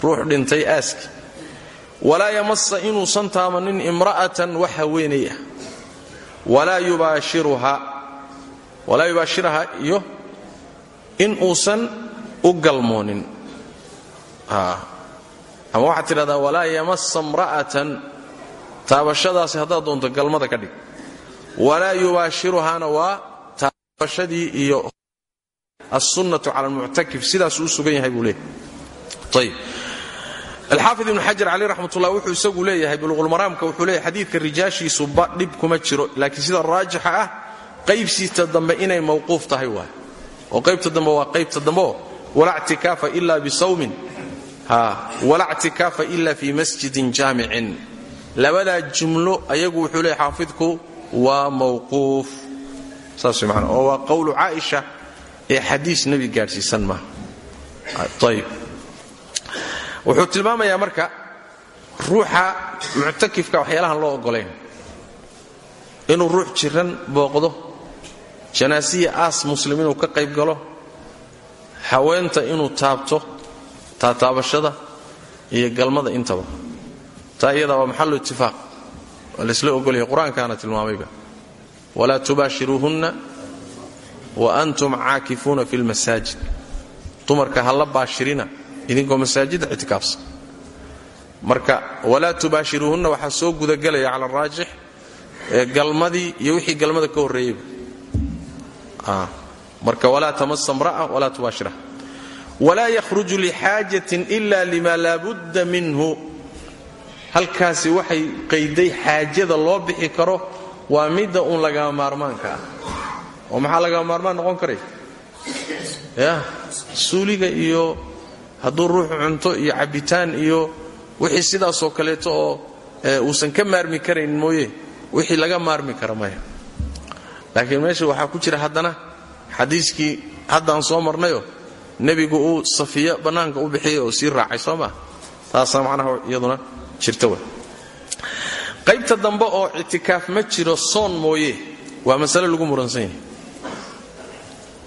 ruux dhintay aaski. Walaa yamasa inuusan taamanin imra'atan wax haweenay ah. Walaa yubaashiraha iyo in uusan u galmoonin. Ama waxaad tidhahdaa walaa yamasa imra'atan taabashadaasi haddaad doonto galmada ka dhig. Walaa yubaashiruhaana waa taabashadii iyo assunnatu cala almuctakif sidaasuu u sugan yahay buu leeyahy ayb alxaafid ibnu xajar caleyh raxmatullah wuxuu isagu leeyahay buluqulmaraamka wuxuu leeyahay xadiidka rijaashiisuba dhib kuma jiro laakiin sida raajixa ah qaybsiita dambe inay mawquuf tahay waay oo qaybta dambe waa qaybta dambeoo walaa ctikaafa ila bisawmin. Walaa ctikaafa ila fi masjidin jaamicin. Labadaa jumlo ayagu wuxuu leey xaafidku waa mawquuf oo waa qowlu caaisha ee xadiis nebi gaadhsiisan maaha wuxuu tilmaamayaa marka ruuxa muctakifka waxyaalahan loo ogolayn inuu ruux jiran booqdo janaasiya aas muslim inuu ka qayb galo haweenta inuu taabto taataabashada iyo galmada intaba. Taa iyadaa waa maxalu itifaaq waa laysla ogolyahay qur'aankaana tilmaamayba walaa tubaashiruuhunna wa antum caakifuuna fi lmasaajid dumarka ha la baashirina idinkoo marka walaa tubaashiruuhunna waxaa soo gudagelaya cala araajix galmadii iyo wixii galmada ka horreeyeyba marka walaa tamasa mra'a walaa tubaashirha walaa yakhruju lixaajatin ila lima laabudda minhu halkaasi waxay qayday xaajada loo bixi karo waa midda uun lagama maarmaanka ah. Oo maxaa lagama maarmaan noqon karay? Ya suuliga iyo hadduu ruuxu cunto iyo cabbitaan iyo wixii sidaasoo kaleeto oo uusan ka maarmi karayn mooye wixii laga maarmi kara maya. Laakiin meesha waxaa ku jira haddana xadiiskii haddaan soo marnayo nebigu uu safiyo bannaanka u bixiyey oo sii raacay soo maa taasaa macnaha iyaduna jirta wa qaybta dambe oo ictikaaf ma jiro soon mooye waa masale lagu muransan yahay.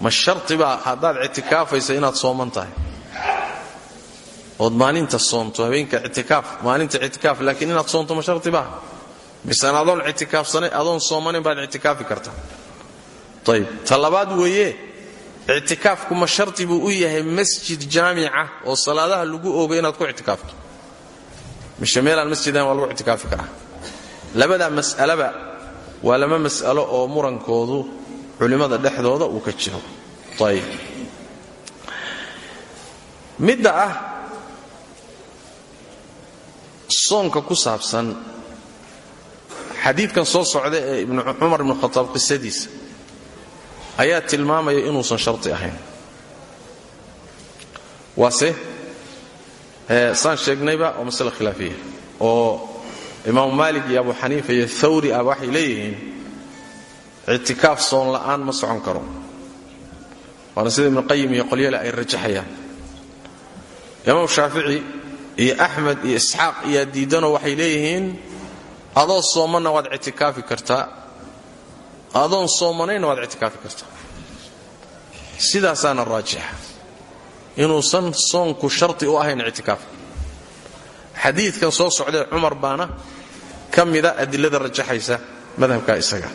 Ma shartibaa haddaad ictikaafaysa inaad sooman tahay. Soonto habeenka itikaaf maalinta ictikaaf laakiin inaad soonto ma shartibaa misena adoon ictikaafsanay adoon soomanayn baad ictikaafi karta. Ayb ta weeye ictikaafku ma sharti buu u yahay masjid jaamica oo salaadaha lagu ogo inaad ku ictikaafto. Mise meelaan masjidan waa lagu ictikaafi karaa labadaa mas'alaba waa lama mas'alo oo murankoodu culimmada dhexdooda uu ka jiro. Ayb midda ah soonka ku saabsan xadiidkan soo socda ee cumar ibnu khataab qisadiisa ayaa tilmaamaya inuusan sharti ahayn. Waase saan sheegnayba waa masale khilaafiya oo imaamu maalik iyo abu xaniifa iyo thawri ah waxay leeyihiin ictikaaf soon la'aan ma socon karo. Waana sida ibnuqayim iyo qolyale ay rajaxayaan. Imaam shaafici iyo axmed iyo isxaaq iyaa diidanoo waxay leeyihiin adoo soomanna waad ictikaafi kartaa. Adoon soomanayna waad ictikaafi kartaa. Sidaasaana raajixa. Inuusan soonku sharti u ahayn ictikaaf xadiidkan soo socdee cumar baana ka mida adilada rajaxaysa madhabka isaga.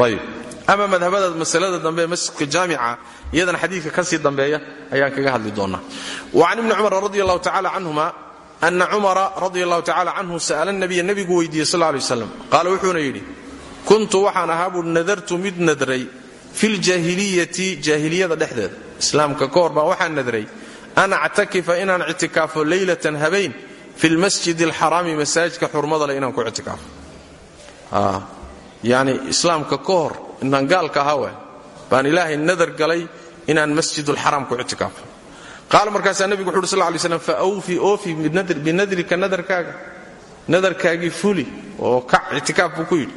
Ayib ama madhabada masalada dambe ee masjidka jaamica iyadana xadiidka ka sii dambeeya ayaan kaga hadli doonnaa wa can ibni cumar radi allahu tacala canhuma ana cumara radi allahu tacala canhu sa'ala nabiya nebigu weydiiyey sal lay waslam qaala wuxuuna yidhi kuntu waxaan ahaa nadartu mid nadray fi ljaahiliyati jaahiliyada dhexdeeda. Islaamka ka waxaan nadray an actakifa inaan ictikaafo leylatan habeen fi lmasjid alxaraami masaajidka xurmada leh inaan ku ictikaafo yani islaamka ka hor intaan gaalka ahaa waay baan ilaahay nadar galay inaan masjidulxaraam ku ictikaafo qaala markaasaa nebigu wuxu uhi sal lay slam faawfi oofi binadrika nadarkaaga nadarkaagii fuli oo kac ictikaaf buu ku yidhi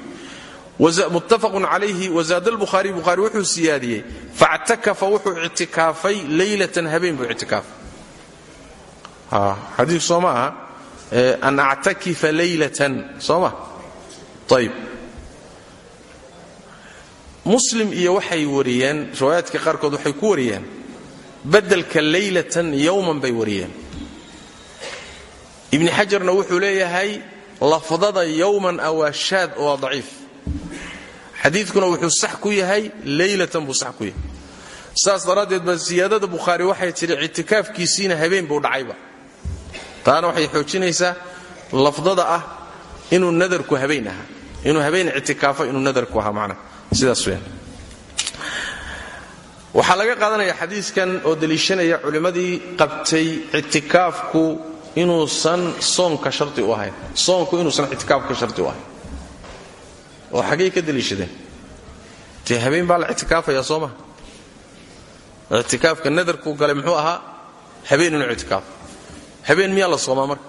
muttafaqun calayhi wazaada lbukhaari bukhaari wuxuu siyaadiyey factakafa wuxuu ictikaafay leylatan habeen buu ictikaafay xadiiku soo ma aha an actakifa leylatan soo ma ayb muslim iyo waxay wariyeen riwaayaadka qaarkood waxay ku wariyeen badelka leylatan yowman bay wariyeen. Ibni xajarna wuxuu leeyahay lafdada yowman awaashaad oo daciif. Xadiidkuna wuxuu sax ku yahay leylatan buu sax ku yahay. Saas daraaddeed baa siyaadada bukhaari waxay tidhi ictikaafkiisiina habeen buu dhacayba taana waxay xoojinaysaa lafdada ah inuu nadarku habeen ahaa inuu habeen ictikaafo inuu nadarku ahaa macnaha sidaas weyaan waxaa laga qaadanaya xadiiskan oo deliishanaya culimmadii qabtay ictikaafku inuusan soonka sharti u ahayn. Soonku inuusan ictikaafka sharti u ahayn. Oo xaggay ka deliishadeen? Dee habeen baa la ictikaafayaa soo maha ictikaafka nadarkuu galay muxuu ahaa? Habeen inuu ictikaafo habeen miyaa la soomaa marka?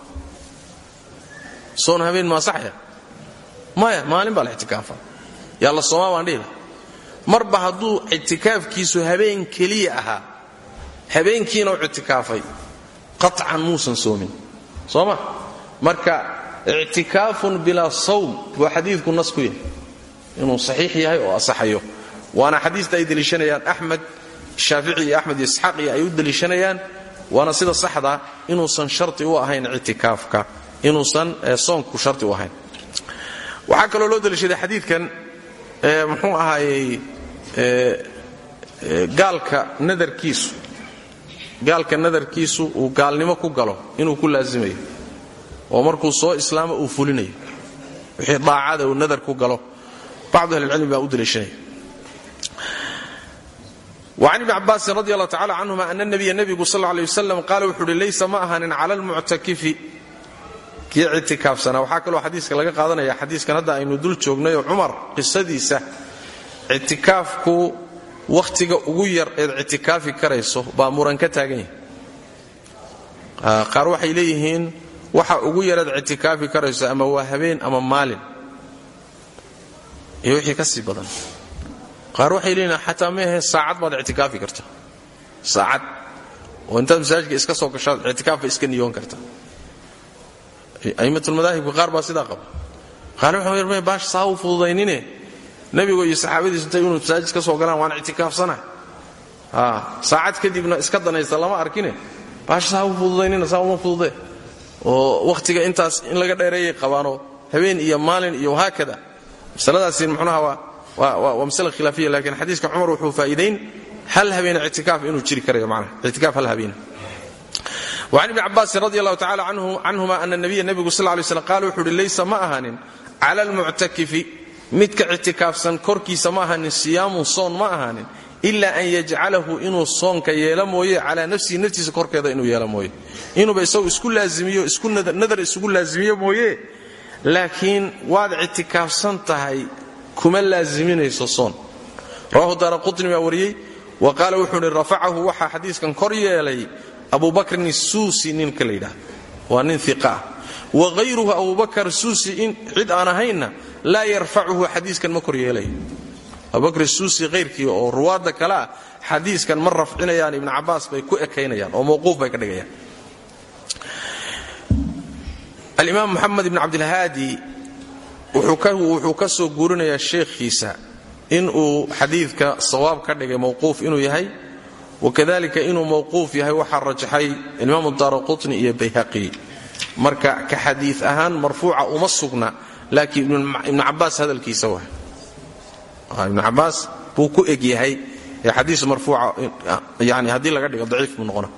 Soon habeen maa saxya? Maya maalin baa la ictikaafa yaa la soomaa baan dhihila marba hadduu ictikaafkiisu habeen keliya ahaa habeenkiina u ictikaafay qaطcan muusan soomin. Soo ma marka ictikaafun bilaa sawm buu xadiidku nas ku yahay. Inuu saxiix yahay oo asaxayo. Waana xadiista ay deliishanayaan axmed shaafici iyo axmed iyo ay u deliishanayaan waana sida saxda inuusan sharti u ahayn ictikaafka inuusan soonku sharti u ahayn. Waxaa kaloo loo deliishaday xadiidkan muxuu ahaayey gaalka nadarkiisu. Gaalka nadarkiisu uu gaalnimo ku galo inuu ku laasimayo. Oo markuu soo islaamo uu fulinayo. Wixii daacada uu nadar ku galo. Bacdu ahlicilmi baa u deliishanaya وcan ibni cabaasin radi allahu tacala canhuma ana nabiya nebigu sal ley waslam qaala wuxuu uhi laysa ma ahanin cala lmuctakifi kii ictikaafsanaa. Waxaa kaloo xadiiska laga qaadanaya xadiiskan hadda aynu dul joognay oo cumar qisadiisa ictikaafku wakhtiga ugu yar eed ictikaafi karayso baa muran ka taagan yahay. Qaar waxay leeyihiin waxa ugu yareed ictikaafi karayso ama qaar waxay leeyihiin xataa meahe saacad baad ictikaafi karta. Saacad. Oo intaad masaajidka iska soo gashaad ictikaafba iska niyoon karta. Aimatulmadaahibka qaar baa sidaa qaba. Qaar waxa baash saa u fududaynine? Iyo saxaabadiisu intay inuu masaajid ka soo galaan waan ictikaafsana saacad kadibna iska danaysta lama arkine. Baash saa u fududaynina saa oo wakhtiga intaas in laga dheereeyay qabaanoo habeen iyo maalin iyo haakada masaladaasi muxunaha waa waa masale khilaafiya laakiin xadiiska cumar wuxuu faa'iidayn hal habeen ictikaaf inuu jiri karayo macnaha. Ictikaaf hal habeen. وcan ibni cabaasin radi allahu tacala canhuma ana nabiya nebigu sal lay slam qaala wuxuu uhi laysa ma ahanin cala almuctakifi midka ictikaafsan korkiisa ma ahanin siyaamun soon ma ahanin ila an yajcalahu inuu soonka yeelo mooye calaa nafsihi naftiisa korkeeda inuu yeelo mooye. Inuuba isagu isku laazimiyo isku nadar isugu laazimiyo mooye. Laakiin waad ictikaafsan tahay kuma laaziminayso soon. Rawahu daara qutni baa wariyey wa qaala wuxuu uhi rafacahu waxaa xadiiskan kor yeelay abu bakrin suusi ninka la yidhaha waa nin iqa ah. Wa hayruhu abubakar suusi cid aan ahaynna laa yarfacuhu xadiiskan ma kor yeelayo abubakr suusi hayrkii oo ruwaadda kale ah xadiiskan rafcinayaan ibnu cabaas bay ku ekaynayaan oo mawquuf bay ka dhigayaan. Alimaam moxamed ibn cabdilhaadi wuxuu ka soo guurinayaa sheekhiisa inuu xadiidka sawaab ka dhigay mawquuf inuu yahay wakadalika inuu mawquuf yahay waxaa rajaxay imaam daara qutni iyo bayhaqi. Marka ka xadii ahaan marfuuca uma sugna laakiin ibnu cabaas hadalkiisa wa ibnu cabaas buu ku eg yahay ee xadiis marfuuca yani haddii laga dhigo daciif buu noqona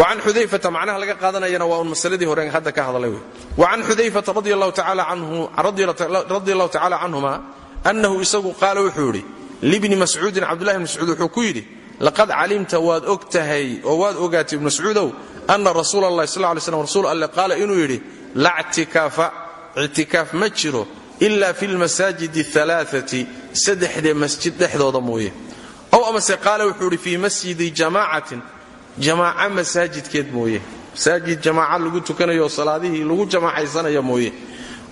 an udayfata macnaha laga qaadanayana waa un masaladii hore hadda ka hadlay w an xudayfata radi allahu tacaala canhuma anahu isagu qaala wuxuu yidhi libni mascuudin cabdulahi bn mascuud wuxuu ku yidhi laqad calimta waad og tahay oo waad ogaatay ibn mascuudow ana rasuul allahi sal lay slam rasuul alle qaala inuu yidhi la ctikaafa ictikaaf ma jiro ila fi lmasaajidi alaaati saddexdee masjid dhexdooda mooye. Ow amase qaala wuxuu yidhi jamaaca masaajidkeed mooye. Masaajid jamaaca lagu tukanayo salaadihii lagu jamaacaysanayo mooye.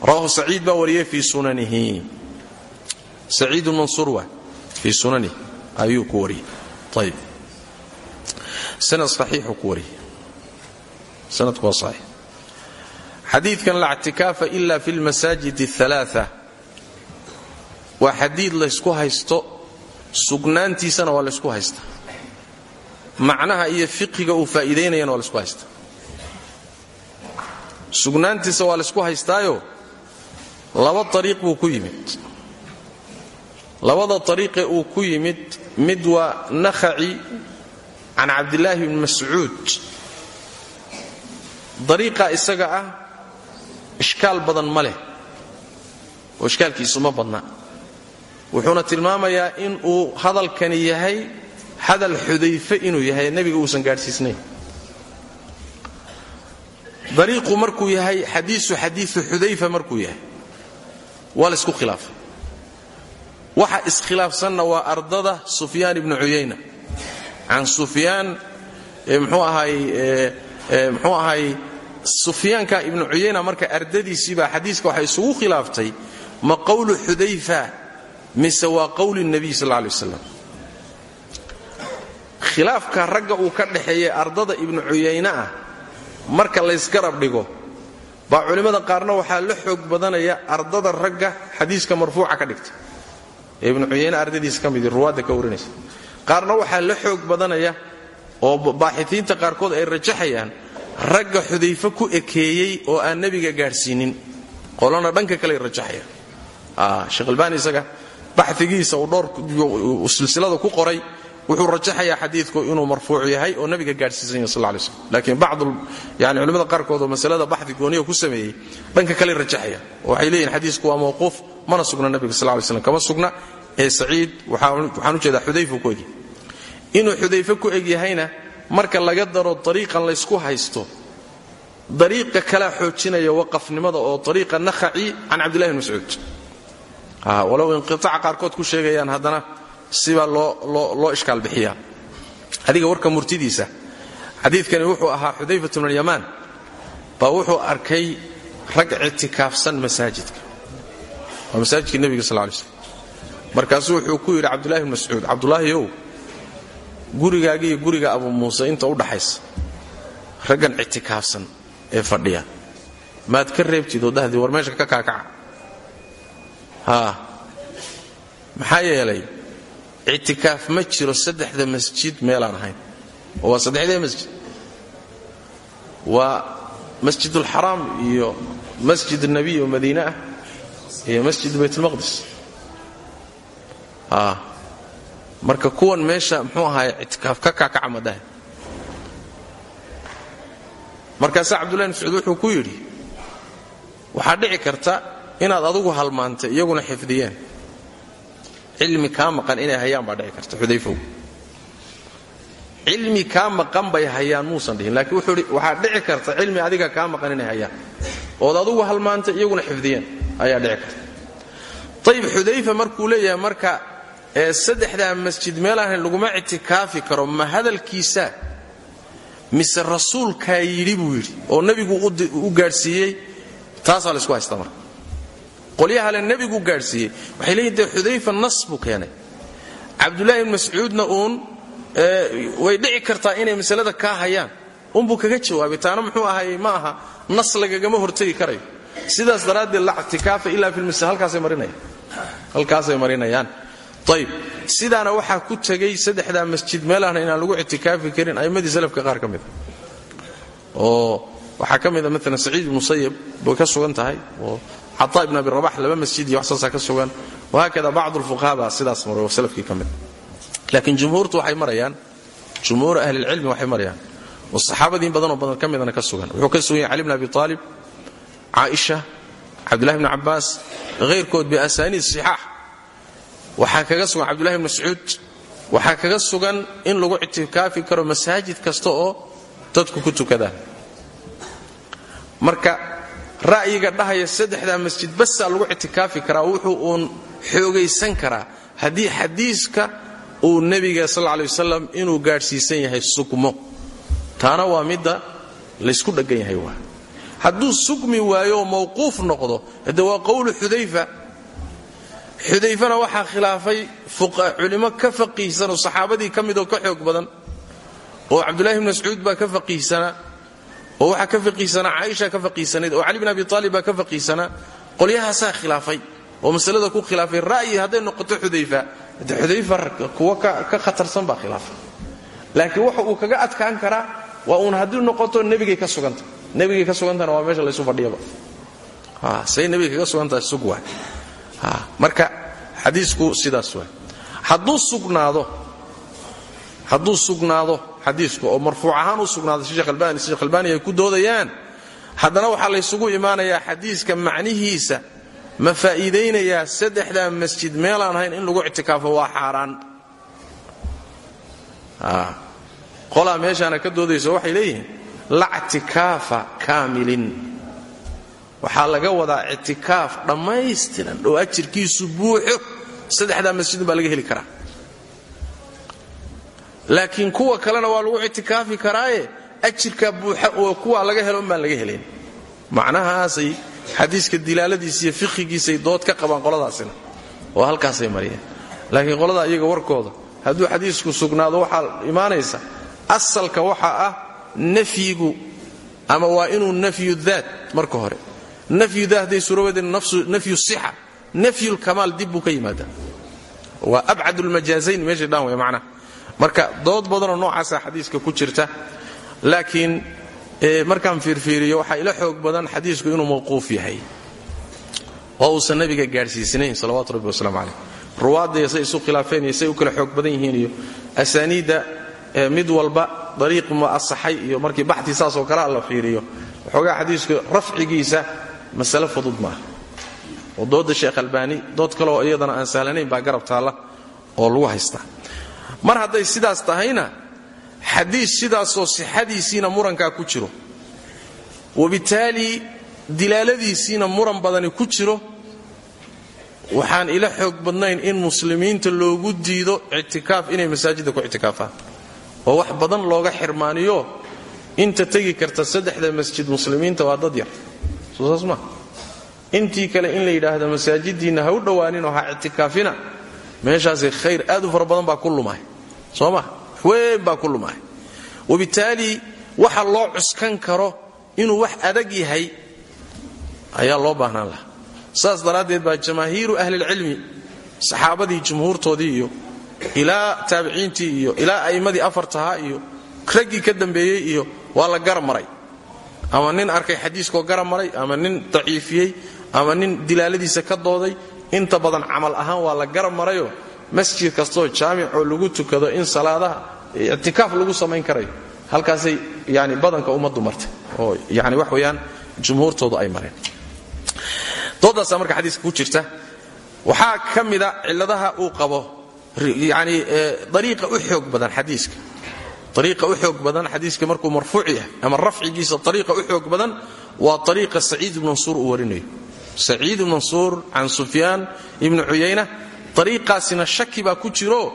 Rawahu saciid baa wariyey fii sunanihi. Saciidun mansuur waa fii sunanihi ayuu ku wariyey. Ayib sanad saxiixuu ku wariyey. Sanadku waa saxiix. Xadiidkan la ctikaafa ila fi lmasaajid alaaaa waa xadiid laysku haysto sugnaantiisana waa laysku haysta macnaha iyo fiqiga uu faa'iidaynayana waa laysku haysta. Sugnaantiisa waa laysku haystaayo laba ariiq buu ku yimid. Labada ariiqe uu ku yimid mid waa nakhaci can cabdillaahi bni mascuud. Dariiqa isaga ah ishkaal badan ma leh oo ishkaalkiisu ma badna. Wuxuuna tilmaamayaa in uu hadalkani yahay hadal xudayfe inuu yahay nebiga uusan gaadhsiisnayn. Dariiqu markuu yahay xadiisu xadiiu xudayfa markuu yahay waa la isku khilaafay. Waxa iskhilaafsanna waa ardada sufyaan ibnu cuyayna can sufyaan mxuu ahay mxuu ahay sufyaanka ibnu cuyayna marka ardadiisiibaa xadiiska waxay isugu khilaaftay ma qowlu xudayfa mise waa qowli nebiy sal lay waslam khilaafka ragga uu ka dhaxeeyey ardada ibnu cuyayne ah marka laysgarab dhigo baa culimmada qaarna waxaa la xoog badanaya ardada ragga xadiiska marfuuca ka dhigta. Ibnu cuyayne ardadiisa ka midi ruwaadda ka warinaysa. Qaarna waxaa la xoog badanaya oo baaxitiinta qaarkood ay rajaxayaan ragga xudayfe ku ekeeyey oo aan nebiga gaadhsiinin qolana dhanka kale rajaxayaan. Sheekh albaani isaga baxigiisa uu dhowr silsilada ku qoray wuxuu rajaxayaa xadiidku inuu marfuuc yahay oo nabiga gaadhsiisan yahay sal lay slm laakiin bacdu yani culimmada qaarkood oo masalada baxdi gooniya ku sameeyey dhanka kale rajaxaya. Oo waxay leeyihiin xadiisku waa mawquuf mana sugna nabiga sal lay slam kama sugna ee saciid waxaan u jeedaa xudayfa ku egyahay inuu xudayfe ku egyahayna marka laga daro dariiqan laysku haysto dariiqa kalaa xoojinaya waqafnimada oo dariiqa nakhaci can cabdillahi bn mascuud. Walow inqiaaca qaarkood ku sheegayaan haddana sibaa loo ishkaal bixiyaa adiga warka murtidiisa xadiidkani wuxuu ahaa xudayfat bn alyamaan baa wuxuu arkay rag ictikaafsan masaajidka. Waa masaajidkii nebiga sal lay slm markaasuu wuxuu ku yidhi cabdullahi bn mascuud cabdulaahiyow gurigaaga iyo guriga abu muuse inta u dhaxaysa raggan ictikaafsan ee fadhiya. Maad ka reebtid oo dahdii war meesha ka kaakaca. Maxaa yeelay ictikaaf ma jiro saddexda masjid meelaan ahayn. Oo waa saddexdee masjid. Waa masjidulxaraam iyo masjid nabiy oo madiine ah iyo masjid baytulmaqdis haa marka kuwan meesha muxuu ahaay ictikaaf ka kaakaca madahe markaasaa cabdullahi mascuud wuxuu ku yidhi waxaa dhici karta inaad adugu halmaantay iyaguna xifdiyeen cilmi kaa maqan inay hayaan baa dhici karta xudayfow. Cilmi kaa bay hayaan muusan dhihin laakiin wuxuu hi waxaa dhici karta cilmi adiga kaa inay hayaan. Ood adugu halmaantay iyaguna xifdiyeen ayaa dhici karta. Ayib xudayfa markuu leeyahay marka saddexdaa masjid meelahan laguma ictikaafi karo ma hadalkiisa mise rasuulkaa yidhi buu yidhi oo nebigu u gaadhsiiyey taasaa laysku haystaa marka qolyahale nebigu gaadhsiiyey. Waxay leeyihiin dee xudayfa nas buu keenay. Cabdullaahi ibn mascuudna uun way dhici kartaa inay masalada kaa hayaan. Unbuu kaga jawaabay taana muxuu ahay ma aha nas lagagama hortegi karayo. Sidaas daraaddeed la ictikaafa ilaa halkaasay marinayaan. Ayb sidaana waxaa ku tegay saddexdaa masjid meelahna inaan lagu ictikaafi karin a'immadii salafka qaar ka mida oo waxaa ka mida maalan saciid ibnu sayib bay ka sugan tahay oo cataa ibn abi rabax laba masjid iyo wax saasaa ka sugan. Wahaakada bacdu lfuqaha baa sidaas maray oo salafkii ka mid. Laakiin jumhuurtu waxay marayaan jumhuur ahlilcilmi waxay marayaan oo saxaabadii badanoo badan ka midana ka sugan. Wuxuu ka sugan yahay cali bn abi aalib caaisha cabdullahi bni cabbaas hayrkood biasaaniid sixaax waxaa kaga sugan cabdullahi bn mascuud waxaa kaga sugan in lagu ictikaafi karo masaajid kasta oo dadku ku tukadaan. Marka ra'yiga dhahaya saddexdaa masjid basaa lagu ictikaafi karaa wuxuu uun xoogaysan karaa. Haddii xadiiska uu nebiga sal ley wasalam inuu gaadhsiisan yahay sugmo. Taana waa midda laysku dheggan yahay waa. Hadduu sugmi waayo oo mawquuf noqdo de waa qowlu xudayfa. Xudayfana waxaa khilaafay culimo ka faqiihsan oo saxaabadii ka midoo ka xoog badan. Oo cabdullahi bn mascuud baa ka faqiihsanaa oo waxaa ka faqiihsanaa caaisha ka faqiihsanayd oo cali bn abi aalib baa ka faqiihsanaa qolyahaasaa khilaafay oo masalada ku khilaafay ra'yi hadday noqoto xudayfa de kuwa ka khatarsan baa khilaafay. Laakiin waxa uu kaga adkaan karaa waa uun haddii noqoto nebigay ka suganta. Nebigay ka sugantana waa meesha laysu fadhiyaba say nebiga kaga sugantahay sug waa marka xadiisku sidaas waa hadduu sugnaado xadiisku oo marfuuc ahaan u sugnaado sheekh albani sheekh albani ay ku doodayaan. Haddana waxaa laysugu imaanayaa xadiiska macnihiisa ma faa'iidaynayaa saddexdaa masjid meelaan ahayn in lagu ictikaafo waa xaaraan. Qolaa meeshaana ka doodayso waxay leeyihiin la ctikaafa kaamilin. Waxaa laga wadaa ictikaaf dhammaystiran oo ajirkiisu buuxo saddexdaa masjidun baa laga heli karaa laakiin kuwa kalena waa lagu ictikaafi karaaye ajirka buuxa oo kuwa laga helo umbaan laga helayn macnahaasay xadiiska dilaaladiisa iyo fiqigiisay dood ka qabaan qoladaasina. Oo halkaasay mariyeen. Laakiin qolada iyaga warkooda hadduu xadiisku sugnaado waxaa imaanaysa asalka waxa ah nafyigu ama waa inuu nafyu daat marka hore. Nafyu daat hadday suurabaden nafyu sixa nafyulkamaal dib buu ka yimaadaa. Waa abcad lmajaazayn meeshay dhaan way marka dood badanoo noocaasa xadiiska ku jirta laakiin markaan fiirfiiriyo waxaa ila xoog badan xadiisku inuu mawquuf yahay. Oo uusan nabiga gaadhsiisnayn salawatu rabbi wasalaamu calayh. Ruwaadda say isu khilaafeen iyo say kala xoog badan yihiin iyo asaaniidda mid walba dariiq ma asaxay iyo markii baxti saasoo kalea la fiiriyo. Waxoogaa xadiisku rafcigiisa masale fudud maaha oo sheekh albaani dood kaleoo iyadana aan sahlanayn baa garab oo lagu haystaa mar hadday sidaas tahayna xadiis sidaasoo sixadiisiina murankaa ku jiro. Wabitaali dilaaladiisiina muran badani ku jiro. Waxaan ila xoog badnayn in muslimiinta loogu diido ictikaaf inay masaajidda ku ictikaafaan. Oo wax badan looga xirmaaniyo inta tegi karta saddexda masjid muslimiinta waa dad yar. Soo intii kale in la yidhaahdo masaajiddiinna ha u dhowaaninoo ha ictikaafina meeshaasi khayr aad u fara baa ku soo ma weyn baa ku wabitaali waxa loo cuskan karo inuu wax adag yahay ayaa loo baahnaan lahaa. Saas daraaddeed baa jamaahiiru ahlilcilmi saxaabadii jumhuurtoodii iyo ilaa taabiciintii iyo ilaa a'immadii afartahaa iyo raggii ka dambeeyey iyo waa la garab maray. Ama nin arkay xadiiskoo garab maray ama nin daciifiyey ama nin dilaaladiisa ka dooday inta badan camal ahaan waa la garab marayoo masjid kastoo jaamicoo lagu tukado in salaadaha ictikaaf lagu samayn karayo halkaasay yani badanka ummaddu martay. Oo yani wax weeyaan jumhuurtoodu ay mareen. Doodaasaa marka xadiiska ku jirta waxaa ka mida uu qabo. Yani dariiqa u xoog badan xadiiska. Ariiqa u xoog badan xadiiska markuu marfuuc yahay ama rafcigiisa ariiqa u xoog badan waa ariiqa saciid ibn mansuur uu warinayo. Saciid ibn mansuur can sufyaan cuyayna ariiqaasina shaki baa ku jiro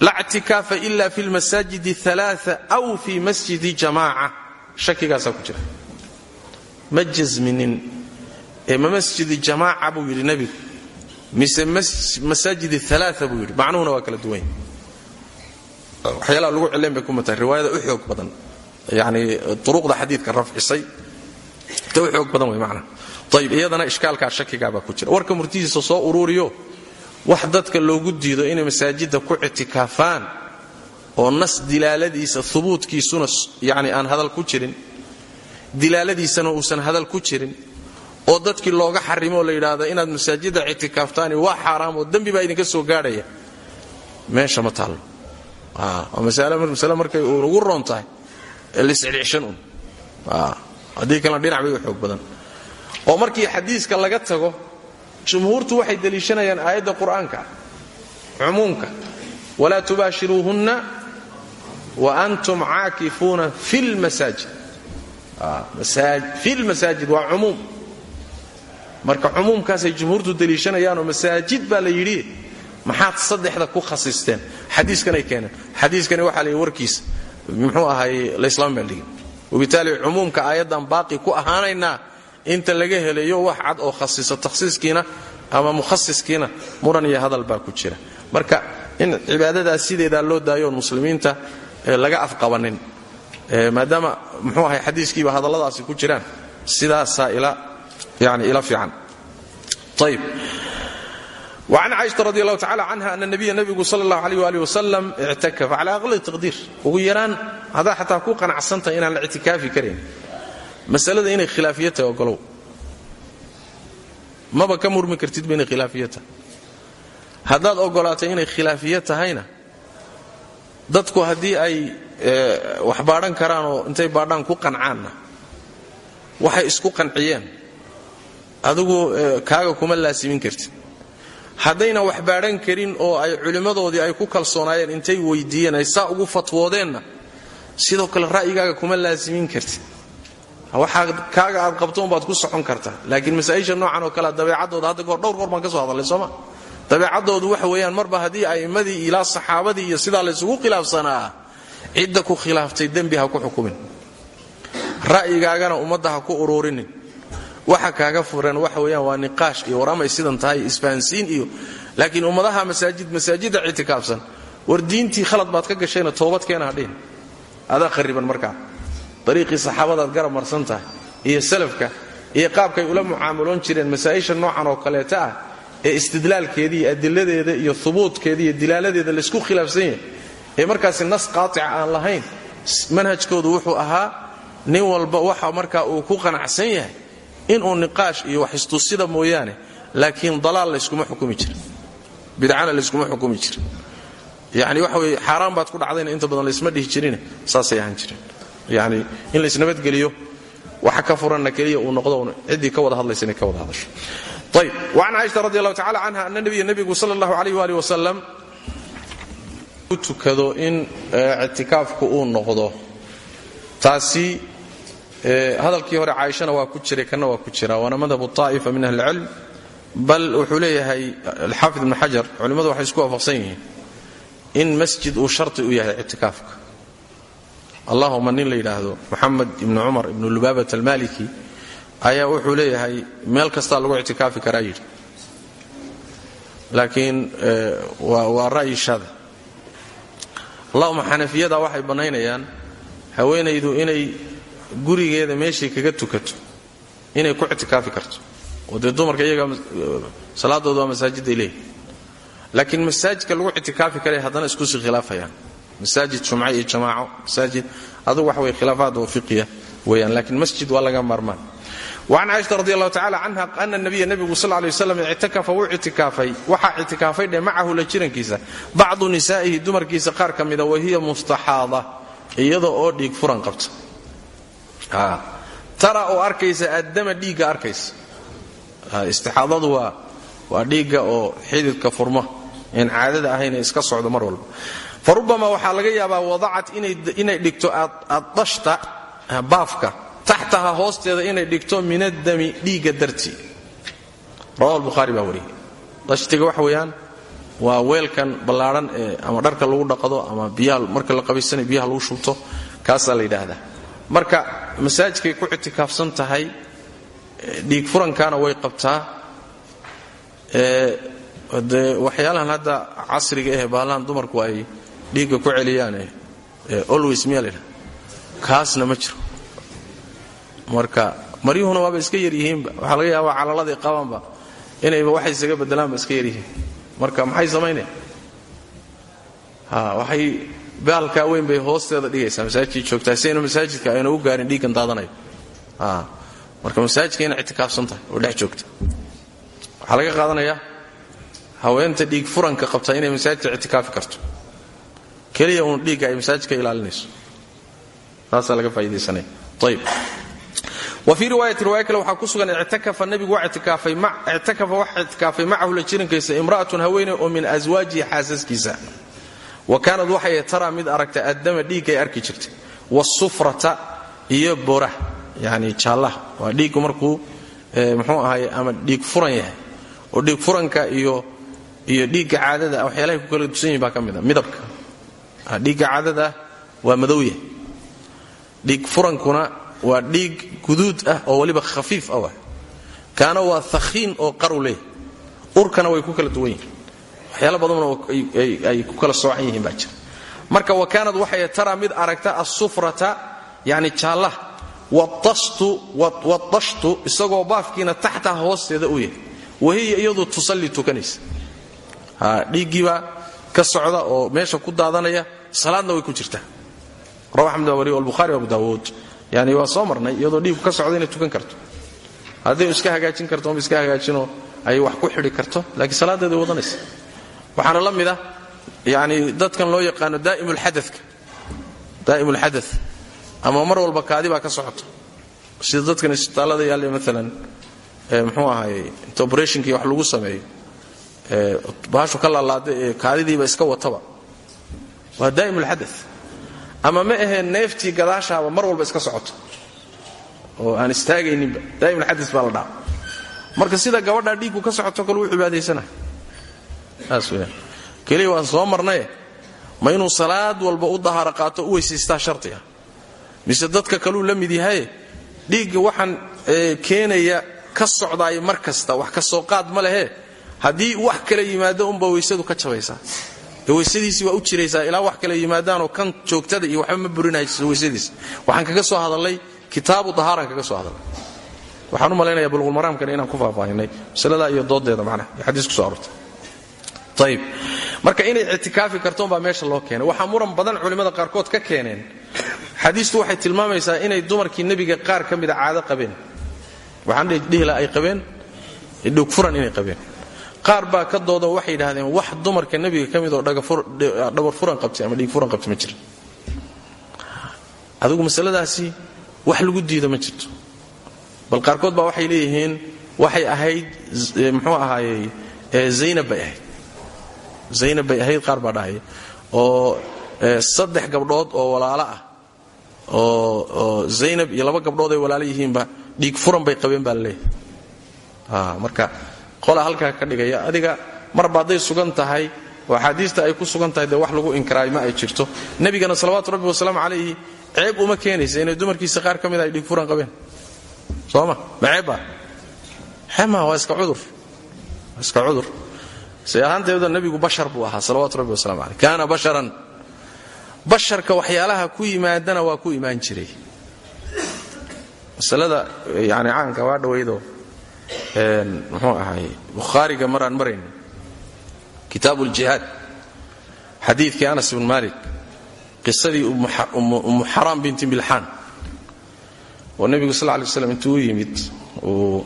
laa ctikaafa ila fi lmasaajid alaa aw fi masjidi jamaaca shakigaasaa ku jira ma jasminin ee ma masjidi jamaaca buu yidhi nebigu mise masaajid alaa buu yidhi macnuhuna waa kala duwan waxyaalaha lagu cileen bay ku matahay riwaayada u xoog badan yani uruqda xadiidka rafcisay ta u xoog badan wey macnaha ayib iyadana ishkaalkaa shakigaabaa ku jira warka murtidiisa soo uruuriyo wax dadka loogu diido inay masaajidda ku ictikaafaan oo nas dilaaladiisa hubuudkiisuna yani aan hadal ku jirin dilaaladiisana uusan hadal ku jirin oo dadkii looga xarimo oo la yidhaahdo inaad masaajidda ictikaaftaani waa xaaraam oo dembi baa idinka soo gaadhaya. Meesha ma taallo masale markay ugu roon tahay. Liscilcishan un. Haddii dhinac bay u badan. Oo markii xadiiska laga tago jumhuurtu waxay deliishanayaan aayadda qur'aanka cumuumka walaa wa antum caakifuuna fi lmasaajid fi lmasaajid waa cumuum. Marka cumuumkaasay jumhuurtu deliishanayaanoo masaajid baa la yidhi maxaad saddexda ku khasisteen? Xadiiskanay keeneen. Xadiiskani waxaa la yidhi warkiisa muxuu ahaay layslama meeldhigin wabitaali cumuumka aayaddan baaqi ku ahaanaynaa inta laga helayo wax cad oo khasisa takhsiiskiina ama mukhasiskiina muran iyo hadal baa ku jira marka in cibaadadaas sideedaa loo daayoon muslimiinta laga afqabanin maadaama muxuu ahay xadiiskiiba hadalladaasi ku jiraan sidaasaa yani ila fiican ayb وعن cائشة رضي الله تعالى عنها أن النبي نبgu sلى الله عليه وaلiه وسلم اعتكف على أقل تقدير ugu yaraan hadaa xataa ku qanacsantahay inaan la اctikaafi karayn masalada inay khilaafiya tahay ogolow. Maba ka murmi kartidba inay khilaafiya tahay haddaad ogolaatay inay khilaafiya tahayna dadku haddii ay wax baadhan karaan oo intay baadhaan ku qancaanna waxay isku qanciyeen. Adigu kaaga kuma laasimin kartid. Haddayna wax baadhan karin oo ay culimmadoodii ay ku kalsoonaayeen intay weydiiyeen ay saa ugu fatwoodeenna sidoo kale ra'yigaaga kuma laasimin kartid waxaa kaaga aad qabtoon baad ku socon kartaa laakiin masaa'isha noocan oo kale dabeecaddooda hadda goor dhowr goor baan ka soo hadallay sooma dabeecaddoodu waxa weeyaan marba haddii a'immadii ilaa saxaabadii iyo sidaa laysugu khilaafsanaa cidda ku khilaaftay dembi ha ku xukumin. Ra'yigaagana ummadda ha ku ururinin waxa kaaga furan waxa weeyaan waa niqaash iyo waramay sidan tahay isfahansiin iyo laakiin ummadaha masaajid masaajidda ictikaafsan. War diintii khalad baad ka gashayna toobadkeena hadhihin adaa khariban markaa dariiqii saxaabadaad garab marsan tahay iyo salafka iyo qaabkay ula mucaamaloon jireen masaa'isha noocan oo kaleeta ah ee istidlaalkeeda iyo adiladeeda iyo hubuudkeeda iyo dilaaladeeda laysku khilaafsan yahay. Ee markaasi nas qaatica aan lahayn manhajkoodu wuxuu ahaa nin walba waxa markaa uu ku qanacsan yahay inuu niqaash iyo wax istusida mooyaane laakiin dalaal layskuma xukumi jira bidcana layskuma xukumi jira yani waxa weye baad ku dhacdayna inta badan laysma dhihi jirine saasay ahaan jireen yani in laisnabadgeliyo waxa ka furanna keliya uu noqdo ciddii ka wada hadlaysa inay ka wada hadasho. Ayb waan caaisha radi allahu tacala canha ana nabiya nebigu sala allahu alayh ali wasalam tukado in e, ictikaafku uu noqdo. Taasi e, hadalkii hore caaishana waa ku jiray kana waa ku jira. Waana madhabu طaa'ifa min ahli اlcilm bal wuxuu leeyahay alxaafid ibnu xajar culimmadu waxay isku waafaqsan yihiin in masjid uu sharti u yahay ictikaafka allahuma nin la yidhaahdo moxamed ibnu cumar ibnu lubaabat almaliki ayaa wuxuu leeyahay meel kastaa lagu ictikaafi karaa yidhi. Laakiin waa ra'yi shada. Allahuma xanafiyada waxay bannaynayaan haweenaydu inay gurigeeda meeshay kaga tukato inay ku ictikaafi karto. Oo dumarka iyaga salaadooda waa masaajiday leeyihiin laakiin masaajidka lagu ictikaafi karay haddana iskusii khilaafayaan masaajid jumce iyo jamaaco. Masaajid adugu waxa wey khilaafaad oo fiqiya weeyaan laakiin masjid waa laga maarmaan. وcan caiشha radi allahu tacala canha ana nabiya nebigu sal lay waslam ictakafa wuu ictikaafay waxaa ictikaafay dhe macahu la jirankiisa. Bacdu nisaa'ihi dumarkiisa qaar ka mida wahiya mustaxaada iyada oo dhiig furan qabta. Tara oo arkaysa addama dhiigga arkaysa. Istixaadadu waa dhiigga oo xididka furma. Een caadada ahayna iska socdo mar walba fa rubama waxaa laga yaabaa wadacat inay dhigto addashta baafka taxtaha hoosteeda inay dhigto min addami dhiigga dartii. Rawa bukhaari baa wariyey. Dashtiga weeyaan waa weelkan ballaadhan ee ama dharka lagu dhaqdo ama biyaha marka la qabaysanay biyaha lagu shubto kaasaa la yidhaahdaa. Marka masaajidkay ku ictikaafsan tahay dhiig furankaana way qabtaa waxyaalahan hadda casriga eh baalahan dumarku ay dhiigga ku celiyaan always miyaa la ydhaha kaasna ma jiro. Marka maryuhuna waaba iska yaryihiinba waxaa laga yaabaa calaladay qabanba inayba waxay isaga bedelaanba iska yaryihiin marka maxay samaynaya waxay baalkaa weyn bay hoosteeda dhigaysaa. Masaajidkii joogtaa si ayna masaajidka u gaarin dhiiggan daadanayo. Marka masaajidka inay ictikaafsan tahay oo dhex joogta. Waxaa laga qaadanayaa haweenta dhiig furanka qabtaa inay masaajidka ictikaafi karto keliya uun dhiigga ay masaajidka ilaalinayso. Taasaa laga faa'idaysanaya ayib wa fii riwaayati riwaaya kale waxaa ku sugan ictakafa nebigu waa ictakafa waxa ictikaafay macahu la jirankiisa imra'atun haweeney oo min aswaajihi xaasaskiisa. Wa kaanad waxay taraa mid aragta addama dhiiggay arki jirtay. Wasufrata iyo bora yani jaallaha. Waa dhiiggu markuu muxuu ahaay ama dhiig furan yahay. Oo dhiig furanka iyo iyo dhiigga caadada waxyaalahay ku kala dusan yihiin baa ka mida midabka dhiigga caadada waa madow yahay. Dhiig furankuna waa dhiig guduud ah oo weliba khafiif ah kaana waa hakhiin oo qaru leeyahy urkana way ku kala duwan yihiin. Waxyaala badanna ay ku kala soocan yihiin baa jira. Marka wa waxay taraa mid aragta asufrata yani jaallaha wadashtu isagoo baafkiina taxtaha hoosteeda u yahay. Wahiya iyadu tusalli tukanaysa. Dhiiggiibaa ka socda oo meesha ku daadanaya salaadna way ku jirtaa. Rawa axmed baa wariy albuhari abu yani waa soo iyadoo dhiigku ka socda inay tukan karto. Hadday iska hagaajin karto ma iska hagaajinoo ay wax ku xidhi karto laakiin salaadeeday wadanaysa. Waxaana la mid ah yani dadkan loo yaqaano daa'imulxadaka daa'imulxada ama mar walba kaadi baa ka socoto sida dadkan isbitaallada yaalla maalan muxuu ahaayey inta obrethnkii wax lagu sameeyo baashu ka laalaada ee kaadidiiba iska wataba. Waa daa'imulxada ama ma aheen neeftii gadaashaaba mar walba iska socoto. Oo aan istaagayninba. Daa'imulxada baa la marka sida gabadhaa dhiiggu ka socoto kale u cibaadaysana saas weyaan keliya soo marnaye ma inuu salaad walba u dahaaro qaato u weysaystaa sharti ah. Mise dadka kaluu la mid yahaye dhiigga keenaya ka socdaaya mar wax ka soo qaad ma lehe haddii wax kale yimaado unba weysadu ka jabaysaa ee weysadiisii waa u jiraysaa ilaa wax kale yimaadaanoo kan joogtada iyo waxba ma weysadiisa waxaan kaga soo hadalnay kitaabu dahaaran kaga soo hadalnay waxaan u malaynayaa bulqulmaraamkana inaan ku faahfaahinay masaladaa iyo doodeeda macnaha iyo xadiis ku soo arortay marka inay ictikaafi kartoon baa meesha loo keenay. Waxaa muran badan culimmada qaarkood ka keeneen. Xadiistu waxay tilmaamaysaa inay dumarkii nebiga qaar ka caado qabeen. Waxaan dhihila ay qabeen? Dhugfuran inay qabeen qaar baa ka doodo waxay yidhaahdeen wax dumarka nebiga ka midoo dhabar furan qabtay ama dhiig furan qabtay ma jira adigu masaladaasi wax lagu diido ma jirto. Bal qaarkood baa waxay leeyihiin waxay ahayd muxuu ahaayey zaynab bay ahayd. Zaynab bay ahayd qaar baa dhahaya oo saddex gabdhood oo walaalo ah oo zaynab iyo laba gabdhood ay walaalo yihiinba dhiig furan bay qabeen baa la leeyahay marka qola halkaa ka dhigaya. Adiga marba hadday sugan tahay oo axaadiista ay ku sugan tahay dee wax lagu inkiraay ma ay jirto. Nebigana salawaatu rabbi wasalaamu calayhi ceeb uma keenaysa inay dumarkiisa qaar ka mida ay dhiig furan qabeen. Sooma ma? Ceebba xema waa iska cudur. Waa iska cudur. Say ahaanteeda nebigu bashar buu ahaa salawaatu rabbi wasalamu caleyh kaana basharan. Basharka waxyaalaha ku yimaadana waa ku imaan jiray. Masalada yani caanka waa dhawaydoo muxuu ahay? Bukhaariga maraan marayn kitaabu ljihaad xadiidkii anas ibn malik qisadii ummu xaraam binti milxaan. Oo nebigu sal lay slam intuu u yimid uu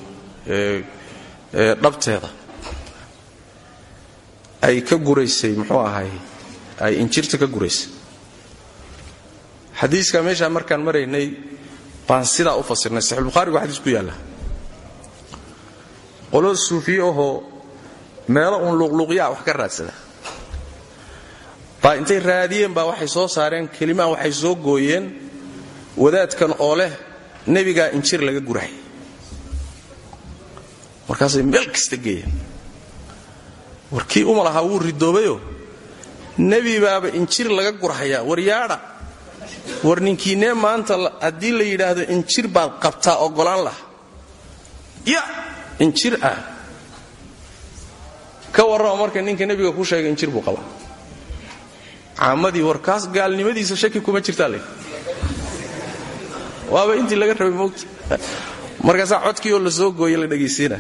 dhabteeda ay ka guraysay muxuu ahay? Ay injirta ka guraysay. Xadiiska meeshaa markaan maraynay baan sidaa u fasirnay. Saxiixulbukhaarigu xadiis ku yaalla qolo suufiye ahoo meelo uun luuqluuqyaa wax ka raadsada. Baa intay raadiyeen baa waxay soo saareen kelimaa waxay soo gooyeen wadaadkan oo leh nebigaa injir laga gurahay markaasay meel kasta geeyeen. Warkii uma lahaa wuu ridoobayo nebi baaba injir laga gurhayaa waryaadha war ninkiinee maanta haddii la yidhaahdo injir baad qabtaa oggolaan laha ya injir ah. Ka warrama marka ninka nebiga ku sheegay injir buu qabaa caamadii warkaas gaalnimadiisa shaki kuma jirtaa le waaba intii laga rabay moogta markaasaa codkii oo la soo gooye la dhegaysiina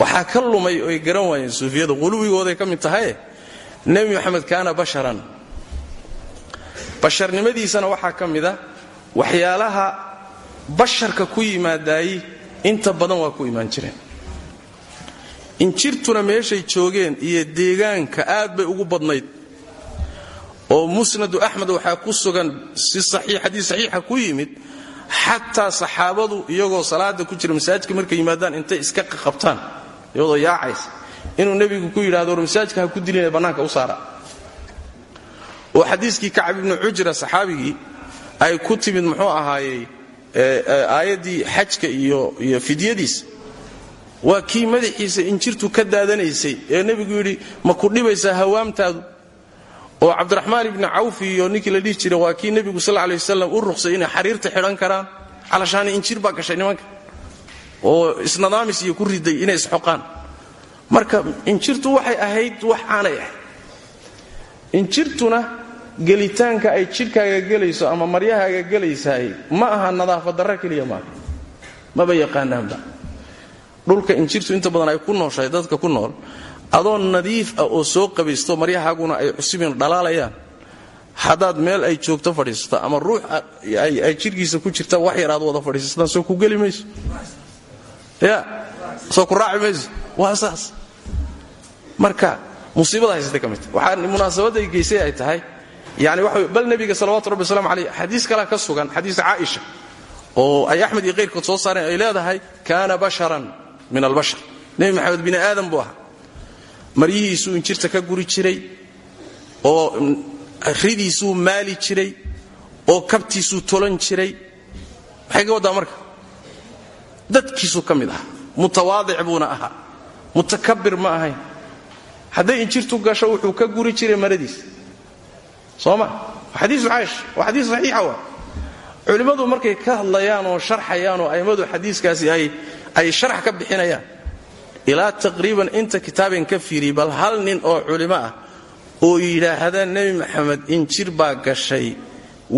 waxaa ka lumay oy garan waayeen suufiyadu quluwigooday ka mid tahaye nebi moxamed kaana basharan. Basharnimadiisana waxaa ka mid a waxyaalaha basharka ku yimaadaayey inta badan waa ku imaan jireen. Injirtuna meeshay joogeen iyo deegaanka aad bay ugu badnayd. Oo musnadu axmed waxaa ku sugan si xadiis saxiixa ku yimid xataa saxaabadu iyagoo salaada ku jira masaajidka markay yimaadaan intay iska qabtaan iyadoo yaacaysa. Inuu nebigu ku yidhahdo war masaajidka ha ku dilina bannaanka u saara. Oo xadiiskii kacab ibnu cujra saxaabigii ay ku timid muxuu ahaayey aayaddii xajka iyo fidyadiisa waa kii madaxiisa injirtu ka daadanaysay ee nebigu yidhi ma ku dhibaysaa hawaamtaadu? Oo cabdiraxmaan ibni cawf iyo ninkii la dhihi jira waa kii nebigu sal lay wasalam u ruqsay inay xariirta xidhan karaan. Calashaani injir baa gashay nimanka. Oo isnadaamis iyo ku riday inay isxoqaan. Marka injirtu waxay ahayd wax aanay ahayd injirtuna gelitaanka ay jidhkaaga gelayso ama maryahaaga gelaysaay ma aha nadaafadarra keliya maaha maba yaqaanaanba dhulka injirtu inta badan ay ku nooshahay dadka ku nool adoo nadiif ah oo soo qabaysto maryahaaguna ay cusubin dhalaalayaan. Haddaad meel ay joogto fadhiisato ama ruux ay jidhkiisa ku jirta wax yar aad wada fadhiisataan soo ku geli ya soo ku raaci mayso. Marka musiibada haysatay ka midta waxaa munaasabadday geysay ay tahay yani bal nebiga salawatu rabbi waslamu caleyh xadiis kalea ka sugan xadiis caaisha oo ay axmed iyo kayrkood soo saareen ay leedahay kaana basharan min albashar. Nebi maxamed bini aadam buu ahaa. Maryihiisuu injirta ka guri jiray oo ridiisuu maali jiray oo kabtiisuu tolan jiray. Maxay ka waddaa marka? Dadkiisuu ka mid buuna ahaa. Mutakabir ma ahayn. Hadday injirtu gasho wuxuu ka guri jiray maradiisa soo ma xadiisu caaisha waa xadiis saxiixa waa culimmadu markay ka hadlayaan oo sharxayaan oo a'immadu xadiiskaasi ay sharax ka bixinayaan ilaa taqriiban inta kitaabeen ka fiiriyey bal hal nin oo culimo ah oo yidhaahda nebi maxamed injir baa gashay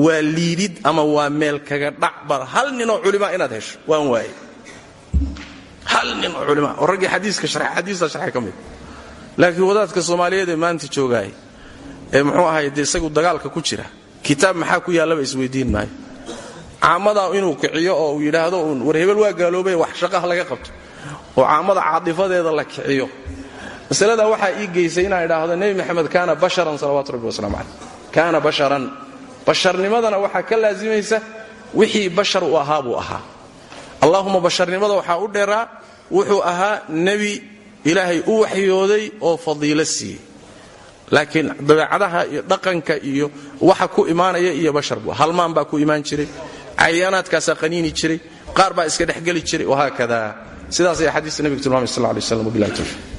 waa liidid ama waa meel kaga dhac bal hal nin oo culimaa inaad hesho waan waaye. Hal nin oo culima oo raggii xadiiska xadiista sharxay ka mid. Laakiin wadaadka soomaaliyeed ee maanta joogaay ee muxuu ahay dee isagu dagaalka ku jira kitaab maxaa ku yaallaba isweydiin maayo. Caamadaa inuu kiciyo oo uu yidhaahdo uun war waa gaaloobay wax shaqaha laga qabto. Oo caamada caadifadeeda la kiciyo. Masaladaa waxaa ii geysay inaan idhaahdo nebi maxamed kaana basharan salawaatu rabbi wasalaamu caleyh kaana basharan. Basharnimadana waxaa ka laasimaysa wixii bashar uu ahaa buu ahaa. Allaahuma basharnimada waxaa u dheeraa wuxuu ahaa nebi ilaahay u waxyooday oo fadiilo siiyey laakiin dabeecadaha iyo dhaqanka iyo waxa ku imaanaya iyo bashar halmaan baa ku imaan jiray cayaanaadkaasaa qaniini jiray qaar baa iska dhexgeli jiray wahaakada sidaas ayaa xadiista nebiga tilmaamay sal lla alay waslam wabillahi tawfiiq